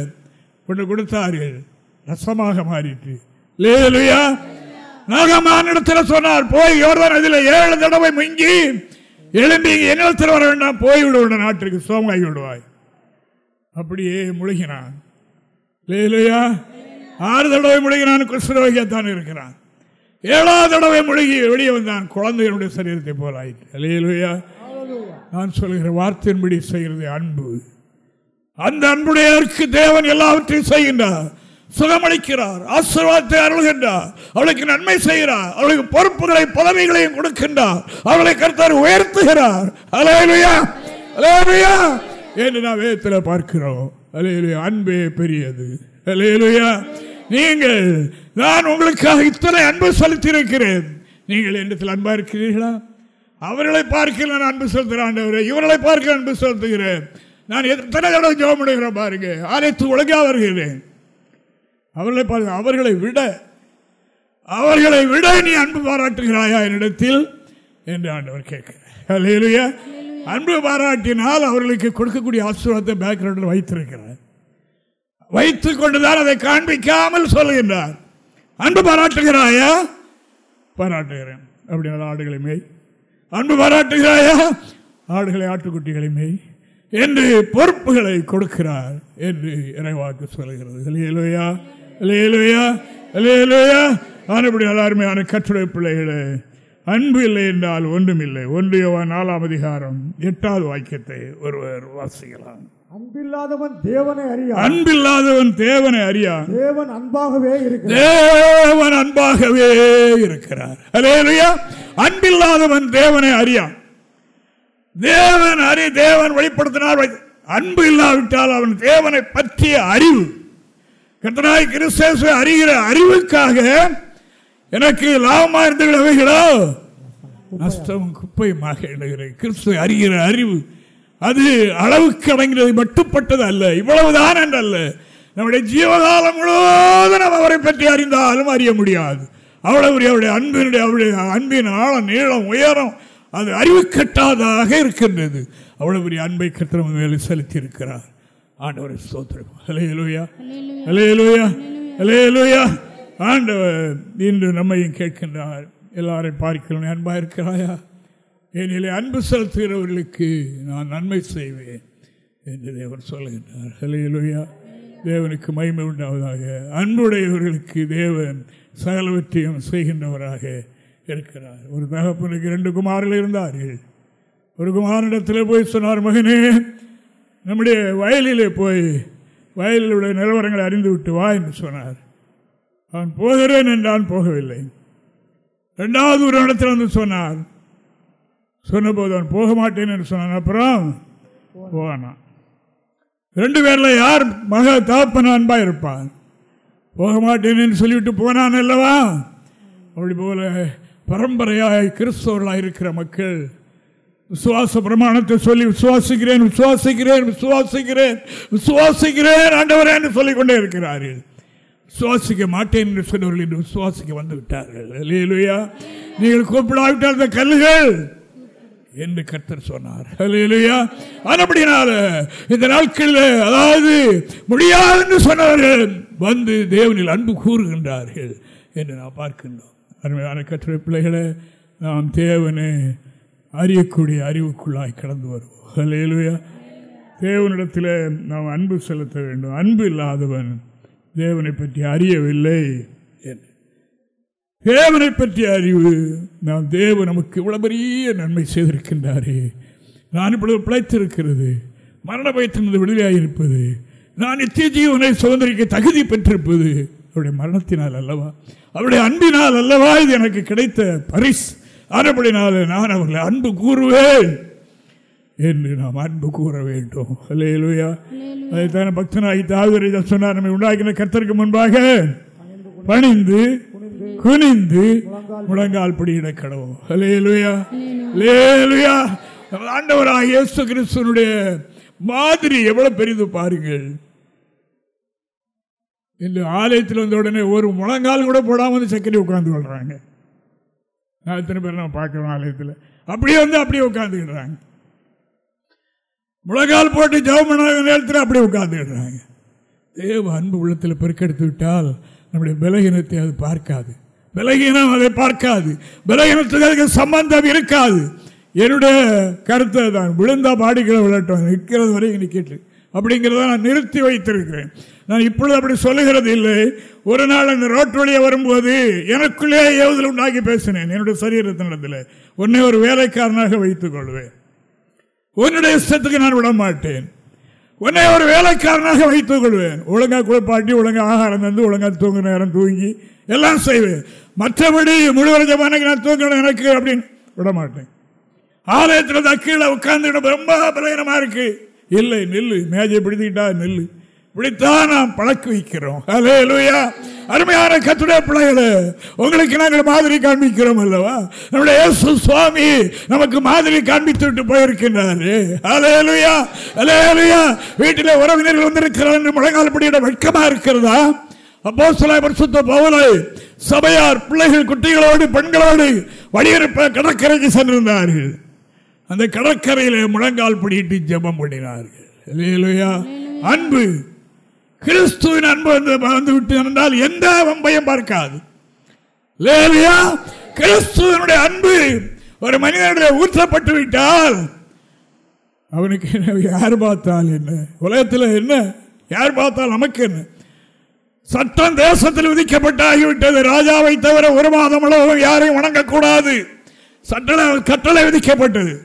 கொண்டு கொடுத்தார்கள். ரசமாக மாறிட்டு லேலுயா நாகமானிடத்தில் சொன்னார் போய் யோர்தான் அதில் ஏழு தடவை முங்கி எழும்பி என்னிடத்தில் வர வேண்டாம் போய் விடுவோட நாட்டிற்கு சோமாகி விடுவாய். அப்படியே முழுகினான். இல்லையா ஆறு தடவை முழுகினான் குஷ்டரோகியத்தான் இருக்கிறான். ஏழாவது தடவை முழுகி வெளியே வந்தான் குழந்தைகளுடைய சரீரத்தை போலாயிற்று நான் சொல்கிற வார்த்தையின்படி செய்கிறது அன்பு. அந்த அன்புடையருக்கு தேவன் எல்லாவற்றையும் செய்கின்றார். சுகமளிக்கிறார் ஆசீர்வாதத்தை அருள்கின்றார் அவளுக்கு நன்மை செய்கிறார் அவளுக்கு பொறுப்புகளை பதவிகளையும் கொடுக்கின்றார் அவளை கருத்தார் உயர்த்துகிறார். அலேலுயா அலேலுயா என்று நாம் வேதத்தில் பார்க்கிறோம். அலேலுயா அன்பே பெரியது. அலேலுயா நீங்கள் நான் உங்களுக்காக இத்தனை அன்பு செலுத்தியிருக்கிறேன். நீங்கள் என்னத்தில் அன்பா இருக்கிறீர்களா? அவர்களை பார்க்க நான் அன்பு செலுத்துகிறேன் இவர்களை பார்க்க அன்பு செலுத்துகிறேன். நான் எத்தனை தடவை ஜோம் பண்ணுகிறேன் பாருங்க. ஆலயத்து ஒழுங்காக வருகிறேன். அவர்களை பாருங்க அவர்களை விட அவர்களை விட நீ அன்பு பாராட்டுகிறாயா என்னிடத்தில்? என்று ஆண்டவர் கேட்கிறார். அன்பு பாராட்டினால் அவர்களுக்கு கொடுக்கக்கூடிய ஆசீர்வாதத்தை பேக்ரவுண்டில் வைத்திருக்கிறார். வைத்துக் கொண்டுதான் அதை காண்பிக்காமல் சொல்லுகின்றார். அன்பு பாராட்டுகிறாயா? பாராட்டுகிறேன். அப்படின்னா ஆடுகளை மேய். அன்பு பாராட்டுகிறாயா? ஆடுகளை ஆட்டுக்குட்டிகளை மேய். என்று பொறுப்புகளை கொடுக்கிறார் என்று இறைவாக்கு சொல்கிறது இல்லையா இல்லையா இல்லையா ஆனப்படி எல்லாருமே ஆன கற்றுரை பிள்ளைகளே அன்பு இல்லை என்றால் ஒன்றும் இல்லை. ஒன்று யோவான் நாலாம் அதிகாரம் எட்டாவது வாக்கியத்தை ஒருவர் வாசிக்கலாம். அன்பில்லாதவன் தேவனை அறியா? அன்பில்லாதவன் தேவனை அறியான் தேவன் அன்பாகவே தேவன் அன்பாகவே இருக்கிறார். அல்லேலூயா அன்பில்லாதவன் தேவனை அறியான் தேவன் அறி தேவன் வெளிப்படுத்தினார் அன்பு இல்லாவிட்டால் அவன் தேவனை பற்றிய அறிவு கத்தனாய் கிறிஸ்தேசு அறிகிற அறிவுக்காக எனக்கு லாபமா இருந்து அவைகளோ? நஷ்டம் குப்பையுமாக எழுகிறேன். கிறிஸ்துவை அறிகிற அறிவு அது அளவுக்கு அடங்கிறது மட்டுப்பட்டது அல்ல இவ்வளவுதான் என்றல்ல. நம்முடைய ஜீவகாலம் முழுவதும் நாம் அவரை பற்றி அறிந்தாலும் அறிய முடியாது. அவ்வளவு அவருடைய அன்பினுடைய அவருடைய அன்பின் ஆழம் நீளம் உயரம் அது அறிவு கட்டாதாக இருக்கின்றது. அவ்வளவு பெரிய அன்பை கத்திரம் மேலே செலுத்தி இருக்கிறார் ஆண்டவரை ஸ்தோத்திரம். அலையலூயா அலையலூயா அலையலூயா ஆண்டவர் இன்று நம்மையும் கேட்கின்றார். எல்லாரையும் பார்க்கிறோம் அன்பா இருக்கிறாயா? என்னிலே அன்பு செலுத்துகிறவர்களுக்கு நான் நன்மை செய்வேன் என்று தேவன் சொல்லுகின்றார். ஹலையிலுயா தேவனுக்கு மகிமை உண்டாவதாக. அன்புடையவர்களுக்கு தேவன் சகலவற்றையும் செய்கின்றவராக இருக்கிறார். ஒரு தகப்பனுக்கு ரெண்டு குமாரில் இருந்தார்கள். ஒரு குமாரிடத்தில் போய் சொன்னார் மகனே நம்முடைய வயலிலே போய் வயலில் உள்ள நிலவரங்களை அறிந்து விட்டு வா என்று சொன்னார். அவன் போகிறேன் என்றான் போகவில்லை. ரெண்டாவது ஒரு இடத்துல வந்து சொன்னார். சொன்னபோது அவன் போக மாட்டேன் என்று சொன்னான் அப்புறம்? போனான் ரெண்டு பேரில் யார் மக தாப்பன் அன்பா இருப்பான் போக மாட்டேன் என்று சொல்லிவிட்டு போனான் அல்லவா? அப்படி போல பரம்பரையாக கிறிஸ்தவர்களாக இருக்கிற மக்கள் விசுவாச பிரமாணத்தை சொல்லி விசுவாசிக்கிறேன் விசுவாசிக்கிறேன் விசுவாசிக்கிறேன் விசுவாசிக்கிறேன் ஆண்டவரே என்று சொல்லிக்கொண்டே இருக்கிறார்கள். விசுவாசிக்க மாட்டேன் என்று சொன்னவர்கள் என்று விசுவாசிக்க வந்து விட்டார்கள். அல்லேலூயா நீங்கள் கூப்பிடாவிட்டால் இந்த கல்லுகள் என்று கர்த்தர் சொன்னார். அல்லேலூயா அதுபடினால இந்த நாட்களில் அதாவது முடியாது என்று சொன்னவர்கள் வந்து தேவனில் அன்பு கூறுகின்றார்கள் என்று நாம் பார்க்கின்றோம். அருமையான கற்றுரை பிள்ளைகளை நாம் தேவனை அறியக்கூடிய அறிவுக்குள்ளாய் கடந்து வருவோம். அல்லேலூயா தேவனிடத்தில் நாம் அன்பு செலுத்த வேண்டும். அன்பு இல்லாதவன் தேவனை பற்றி அறியவில்லை தேவனை பற்றிய அறிவு நாம் தேவ நமக்கு இவ்வளவு பெரிய நன்மை செய்திருக்கின்றாரே. நான் இப்பொழுது பிழைத்திருக்கிறது. மரண பயத்திலிருந்து விடுதலையாயிருப்பது நான் நித்திய ஜீவனை சுதந்திரிக்க தகுதி பெற்றிருப்பது. அவருடைய மரணத்தினால் அல்லவா? அவருடைய அன்பினால் அல்லவா இது எனக்கு கிடைத்த பரிசு? ஆனப்படினால நான் அவர்களை அன்பு கூறுவேன் என்று நாம் அன்பு கூற வேண்டும். அல்லேலூயா அதைத்தான பக்தனாகி தாவரை சொன்னார். நம்மை உண்டாக்கின கர்த்தருக்கு முன்பாக பணிந்து குனிந்து முழங்கால் படியிட கடவும். அல்லேலூயா நமது ஆண்டவராக இயேசு கிறிஸ்துவனுடைய மாதிரி எவ்வளவு பெரிது பாருங்கள். இந்த ஆலயத்தில் வந்த உடனே ஒரு முழங்கால் கூட போடாம வந்து சக்கரை உட்கார்ந்து கொள்றாங்க. எத்தனை பேர் நான் பார்க்குறேன் ஆலயத்தில்? அப்படியே வந்து அப்படியே உட்காந்துக்கிடுறாங்க முழங்கால் போட்டு ஜவம் பண்ண நேரத்தில் அப்படியே உட்காந்துக்கிடுறாங்க தேவ அன்பு உள்ளத்தில் பெருக்கெடுத்து விட்டால் நம்முடைய பலகீனத்தை அது பார்க்காது. பலகீனம் அதை பார்க்காது. பலகீனத்துக்கு அதுக்கு சம்பந்தம் இருக்காது. என்னுடைய கருத்தை தான் விழுந்தா பாடிகளை விளட்டும் நிற்கிறது வரைக்கும் நிற்கிட்டு அப்படிங்கிறத நான் நிறுத்தி வைத்திருக்கிறேன். நான் இப்பொழுது அப்படி சொல்லுகிறது இல்லை. ஒரு நாள் அந்த ரோட்டு வழியே வரும்போது எனக்குள்ளே ஏவுதல் உண்டாக்கி பேசினேன். என்னுடைய சரீரத்தினிடத்தில். உன்னை ஒரு வேலைக்காரனாக வைத்துக் கொள்வேன் உன்னுடைய இஷ்டத்துக்கு நான் விட மாட்டேன் உன்னை ஒரு வேலைக்காரனாக வைத்துக் கொள்வேன் ஒழுங்காக குளிப்பாட்டி ஒழுங்காக ஆகாரம் தந்து ஒழுங்காக தூங்க நேரம் தூங்கி எல்லாம் செய்வேன். மற்றபடி முழுவதும் நான் தூங்கணும் எனக்கு அப்படின்னு விட மாட்டேன் ஆலயத்தில் தான் கீழே உட்கார்ந்து ரொம்ப பலகீனமா இருக்குது இல்லை நெல்லு. மேஜை பிடித்துக்கிட்டா நெல்லு. இப்படித்தான் நாம் பழக்க வைக்கிறோம். அலேலுயா அருமையான கத்துடைய பிள்ளைகளே உங்களுக்கு நாங்கள் மாதிரி காண்பிக்கிறோம் அல்லவா? நம்முடைய இயேசு சுவாமி நமக்கு மாதிரி காண்பித்து விட்டு போயிருக்கின்றாரு. அலேலுயா அலேலுயா வீட்டில் உறவினர்கள் வந்திருக்கிறார் என்று முழங்காலப்படியோட வெட்கமாக வெட்கமா இருக்கிறதா? அப்போ சில பரிசுத்த பவுலை சபையார் பிள்ளைகள் குட்டிகளோடு பெண்களோடு வழியிருப்ப கடற்கரைக்கு சென்றிருந்தார்கள். அந்த கடற்கரையிலே முழங்கால் பிடிட்டு ஜெபம் பண்ணினார்கள். அல்லேலூயா. அன்பு. கிறிஸ்துவின் அன்பு வந்து விட்டு என்றால் எந்த வம்பையும் பார்க்காது. லேலியா கிறிஸ்துவனுடைய அன்பு ஒரு மனிதனுடைய ஊற்றப்பட்டு விட்டால் அவனுக்கு என்ன யார் பார்த்தால் என்ன? உலகத்தில் என்ன? யார் பார்த்தால் நமக்கு என்ன? சட்டம் தேசத்தில் விதிக்கப்பட்டு ஆகிவிட்டது ராஜாவை தவிர ஒரு மாதம் அளவு யாரையும் வணங்கக்கூடாது. சட்டளை கட்டளை விதிக்கப்பட்டது.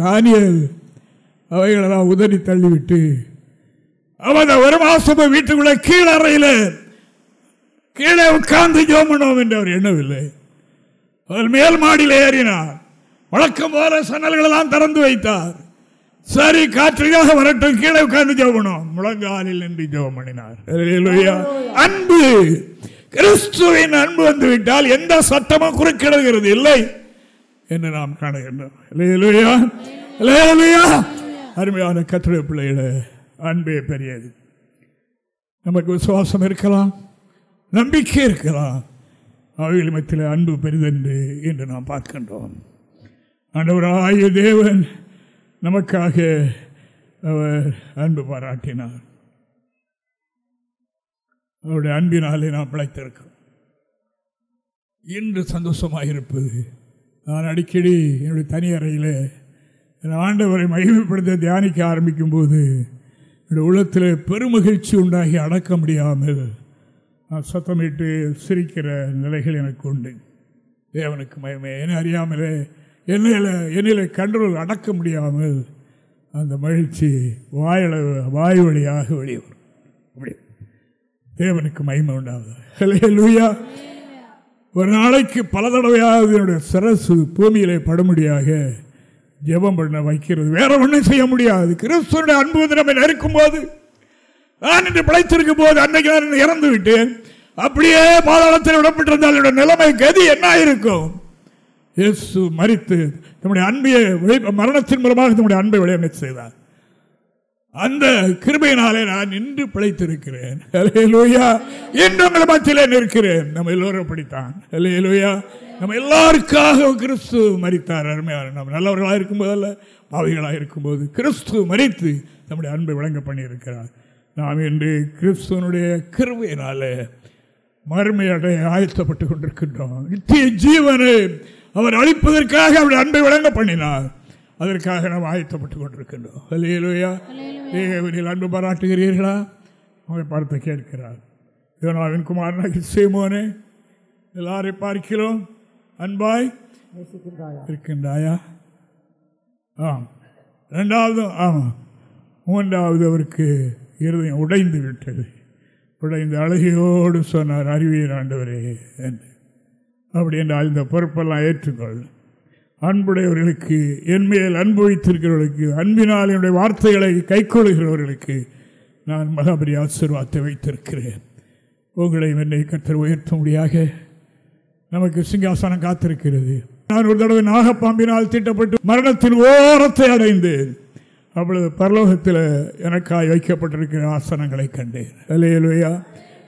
தானியல் அவைகளெல்லாம் உதறி தள்ளிவிட்டு அவன் ஒரு மாசம் வீட்டுக்குள்ள கீழறையில் கீழே உட்கார்ந்து ஜோம் பண்ணுவோம் என்று அவர் எண்ணவில்லை. அவர் மேல் மாடியில் ஏறினார். வழக்கம் போல சன்னல்களெல்லாம் திறந்து வைத்தார். சரி காற்றுக்காக வரட்டும் கீழே உட்கார்ந்து ஜோபணும் முழங்காலில் நின்று ஜோம் பண்ணினார். அன்பு கிறிஸ்துவின் அன்பு வந்துவிட்டால் எந்த சட்டமும் குறுக்கிடுகிறது இல்லை. என்று நாம் காணுகின்றோம் இல்லையா இல்லையா அருமையான கட்டுரை பிள்ளைகள அன்பே பெரியது. நமக்கு விசுவாசம் இருக்கலாம் நம்பிக்கை இருக்கலாம். அவைகள் மத்தியில் அன்பு பெரிதென்று என்று நாம் பார்க்கின்றோம். ஆண்டவராய தேவன் நமக்காக அவர் அன்பு பாராட்டினார். அவருடைய அன்பினாலே நாம் பிழைத்திருக்கிறோம். இன்று சந்தோஷமாக இருப்பது நான் அடிக்கடி என்னுடைய தனி அறையில் என் ஆண்டவரை மகிமைப்படுத்த தியானிக்க ஆரம்பிக்கும் போது என்னுடைய உள்ளத்தில் பெருமகிழ்ச்சி உண்டாகி அடக்க முடியாமல் நான் சத்தமிட்டு சிரிக்கிற நிலைகள் எனக்கு உண்டு. தேவனுக்கு மயமே என்ன அறியாமலே என்னையில் என்னையில் கண்ட்ரோல் அடக்க முடியாமல் அந்த மகிழ்ச்சி வாயளவு வாய் வழியாக வெளியே வரும் அப்படி தேவனுக்கு மகிமை உண்டாகுது லூயா ஒரு நாளைக்கு பல தடவையாவது என்னுடைய சிரசு பூமியிலே படும்படியாக ஜெபம் பண்ண வைக்கிறது. வேற ஒன்றும் செய்ய முடியாது. கிறிஸ்துவனுடைய அன்பு வந்து நம்ம நெருக்கும் போது நான் இன்று பிழைத்திருக்கும் போது அன்னைக்கு நான் இறந்து விட்டேன். அப்படியே பாதாளத்தில் விடப்பட்டிருந்தால் என்னுடைய நிலைமை கதி என்ன இருக்கும் இயேசு மறித்து நம்முடைய அன்பையை மரணத்தின் மூலமாக நம்முடைய அன்பை விளையாட செய்தார். அந்த கிருபையினாலே நான் நின்று பிழைத்திருக்கிறேன். ஹalleluya. இன்று உங்கள் மத்தியிலே நிற்கிறேன். நம்ம எல்லோரும் அப்படித்தான். ஹalleluya. நம்ம எல்லாருக்காக கிறிஸ்து மறித்தார் அருமையான நம்ம நல்லவர்களாக இருக்கும்போதல்ல பாவிகளாக இருக்கும்போது கிறிஸ்து மறித்து நம்முடைய அன்பை விளங்க பண்ணியிருக்கிறார். நாம் இன்று கிறிஸ்துவனுடைய கிருபையினாலே மறுமையடைய ஆயத்தப்பட்டு கொண்டிருக்கின்றோம். நித்திய ஜீவனை அவர் அழிப்பதற்காக அவருடைய அன்பை விளங்க பண்ணினார். அதற்காக நாம் ஆயத்தப்பட்டு கொண்டிருக்கின்றோம். அல்லேலூயா தேவனில் அன்பு பாராட்டுகிறீர்களா? அவரை பார்த்து கேட்கிறார். யோனாவின் குமாரனாகி சேமோனே எல்லாரை பார்க்கிறோம். அன்பாய். இருக்கின்றாயா? ஆம். ரெண்டாவது ஆமாம் மூன்றாவது அவருக்கு இருதயம் உடைந்து விட்டது. உடைந்து அழகியோடு சொன்னார் அறிவியர் ஆண்டவரே என்று. அப்படி என்றால் இந்த பொறுப்பெல்லாம் ஏற்றுக்கொள். அன்புடையவர்களுக்கு என்மேல் அன்பு வைத்திருக்கிறவர்களுக்கு அன்பினால் என்னுடைய வார்த்தைகளை கைக்கொள்கிறவர்களுக்கு நான் மகாபரி ஆசீர்வாதத்தை வைத்திருக்கிறேன். உங்களை என்னை கத்தர் உயர்த்தும்படியாக நமக்கு சிங்காசனம் காத்திருக்கிறது. நான் ஒரு தடவை நாகப்பாம்பினால் தீட்டப்பட்டு மரணத்தின் ஓரத்தை அடைந்தேன். அப்பொழுது பரலோகத்தில் எனக்காய் வைக்கப்பட்டிருக்கிற ஆசனங்களை கண்டேன். இலையிலுவையா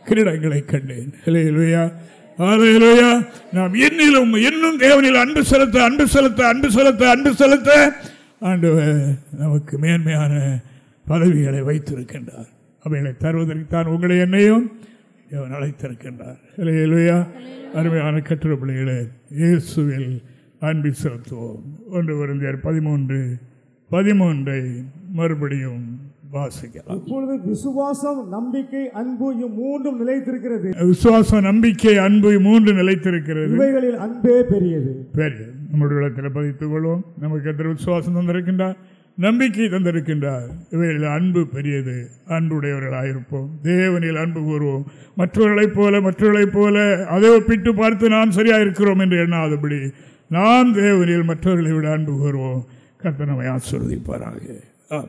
கிரீடங்களை கண்டேன். இலையிலுவையா நாம் என்னிலும் இன்னும் தேவனில் அன்பு செலுத்த அன்பு செலுத்த அன்பு செலுத்த அன்பு செலுத்த ஆண்டவர் நமக்கு மேன்மையான பதவிகளை வைத்திருக்கின்றார். அவைகளை தருவதற்கு தான் உங்களை என்னையும் தேவன் அழைத்திருக்கின்றார். இல்லையா அருமையான கட்டுரை பிள்ளைகளே இயேசுவில் அன்பி செலுத்துவோம். ஒன்று வருந்தியர் பதிமூன்று பதிமூன்றை மறுபடியும் வாசிக்கலாம். இப்பொழுது விசுவாசம் நம்பிக்கை அன்பு இம்மூன்றும் நிலைத்திருக்கிறது. விசுவாசம் நம்பிக்கை அன்பு மூன்று நிலைத்திருக்கிறது. இவைகளில் அன்பே பெரியது. பெரிய நம்முடைய இடத்தில் பதித்துக் கொள்வோம் நமக்கு எத்தனை விசுவாசம் தந்திருக்கின்றார்? நம்பிக்கை தந்திருக்கின்றார். இவைகளில் அன்பு பெரியது. அன்புடையவர்களாயிருப்போம் தேவனில் அன்பு கூறுவோம். மற்றவர்களைப் போல மற்றவர்களைப் போல அதை ஒப்பிட்டு பார்த்து நாம் சரியா இருக்கிறோம் என்று எண்ணாதபடி நாம் தேவனில் மற்றவர்களை விட அன்பு கூறுவோம். கர்த்தர் நம்மை ஆசீர்வதிப்பாராக. ஆமென்.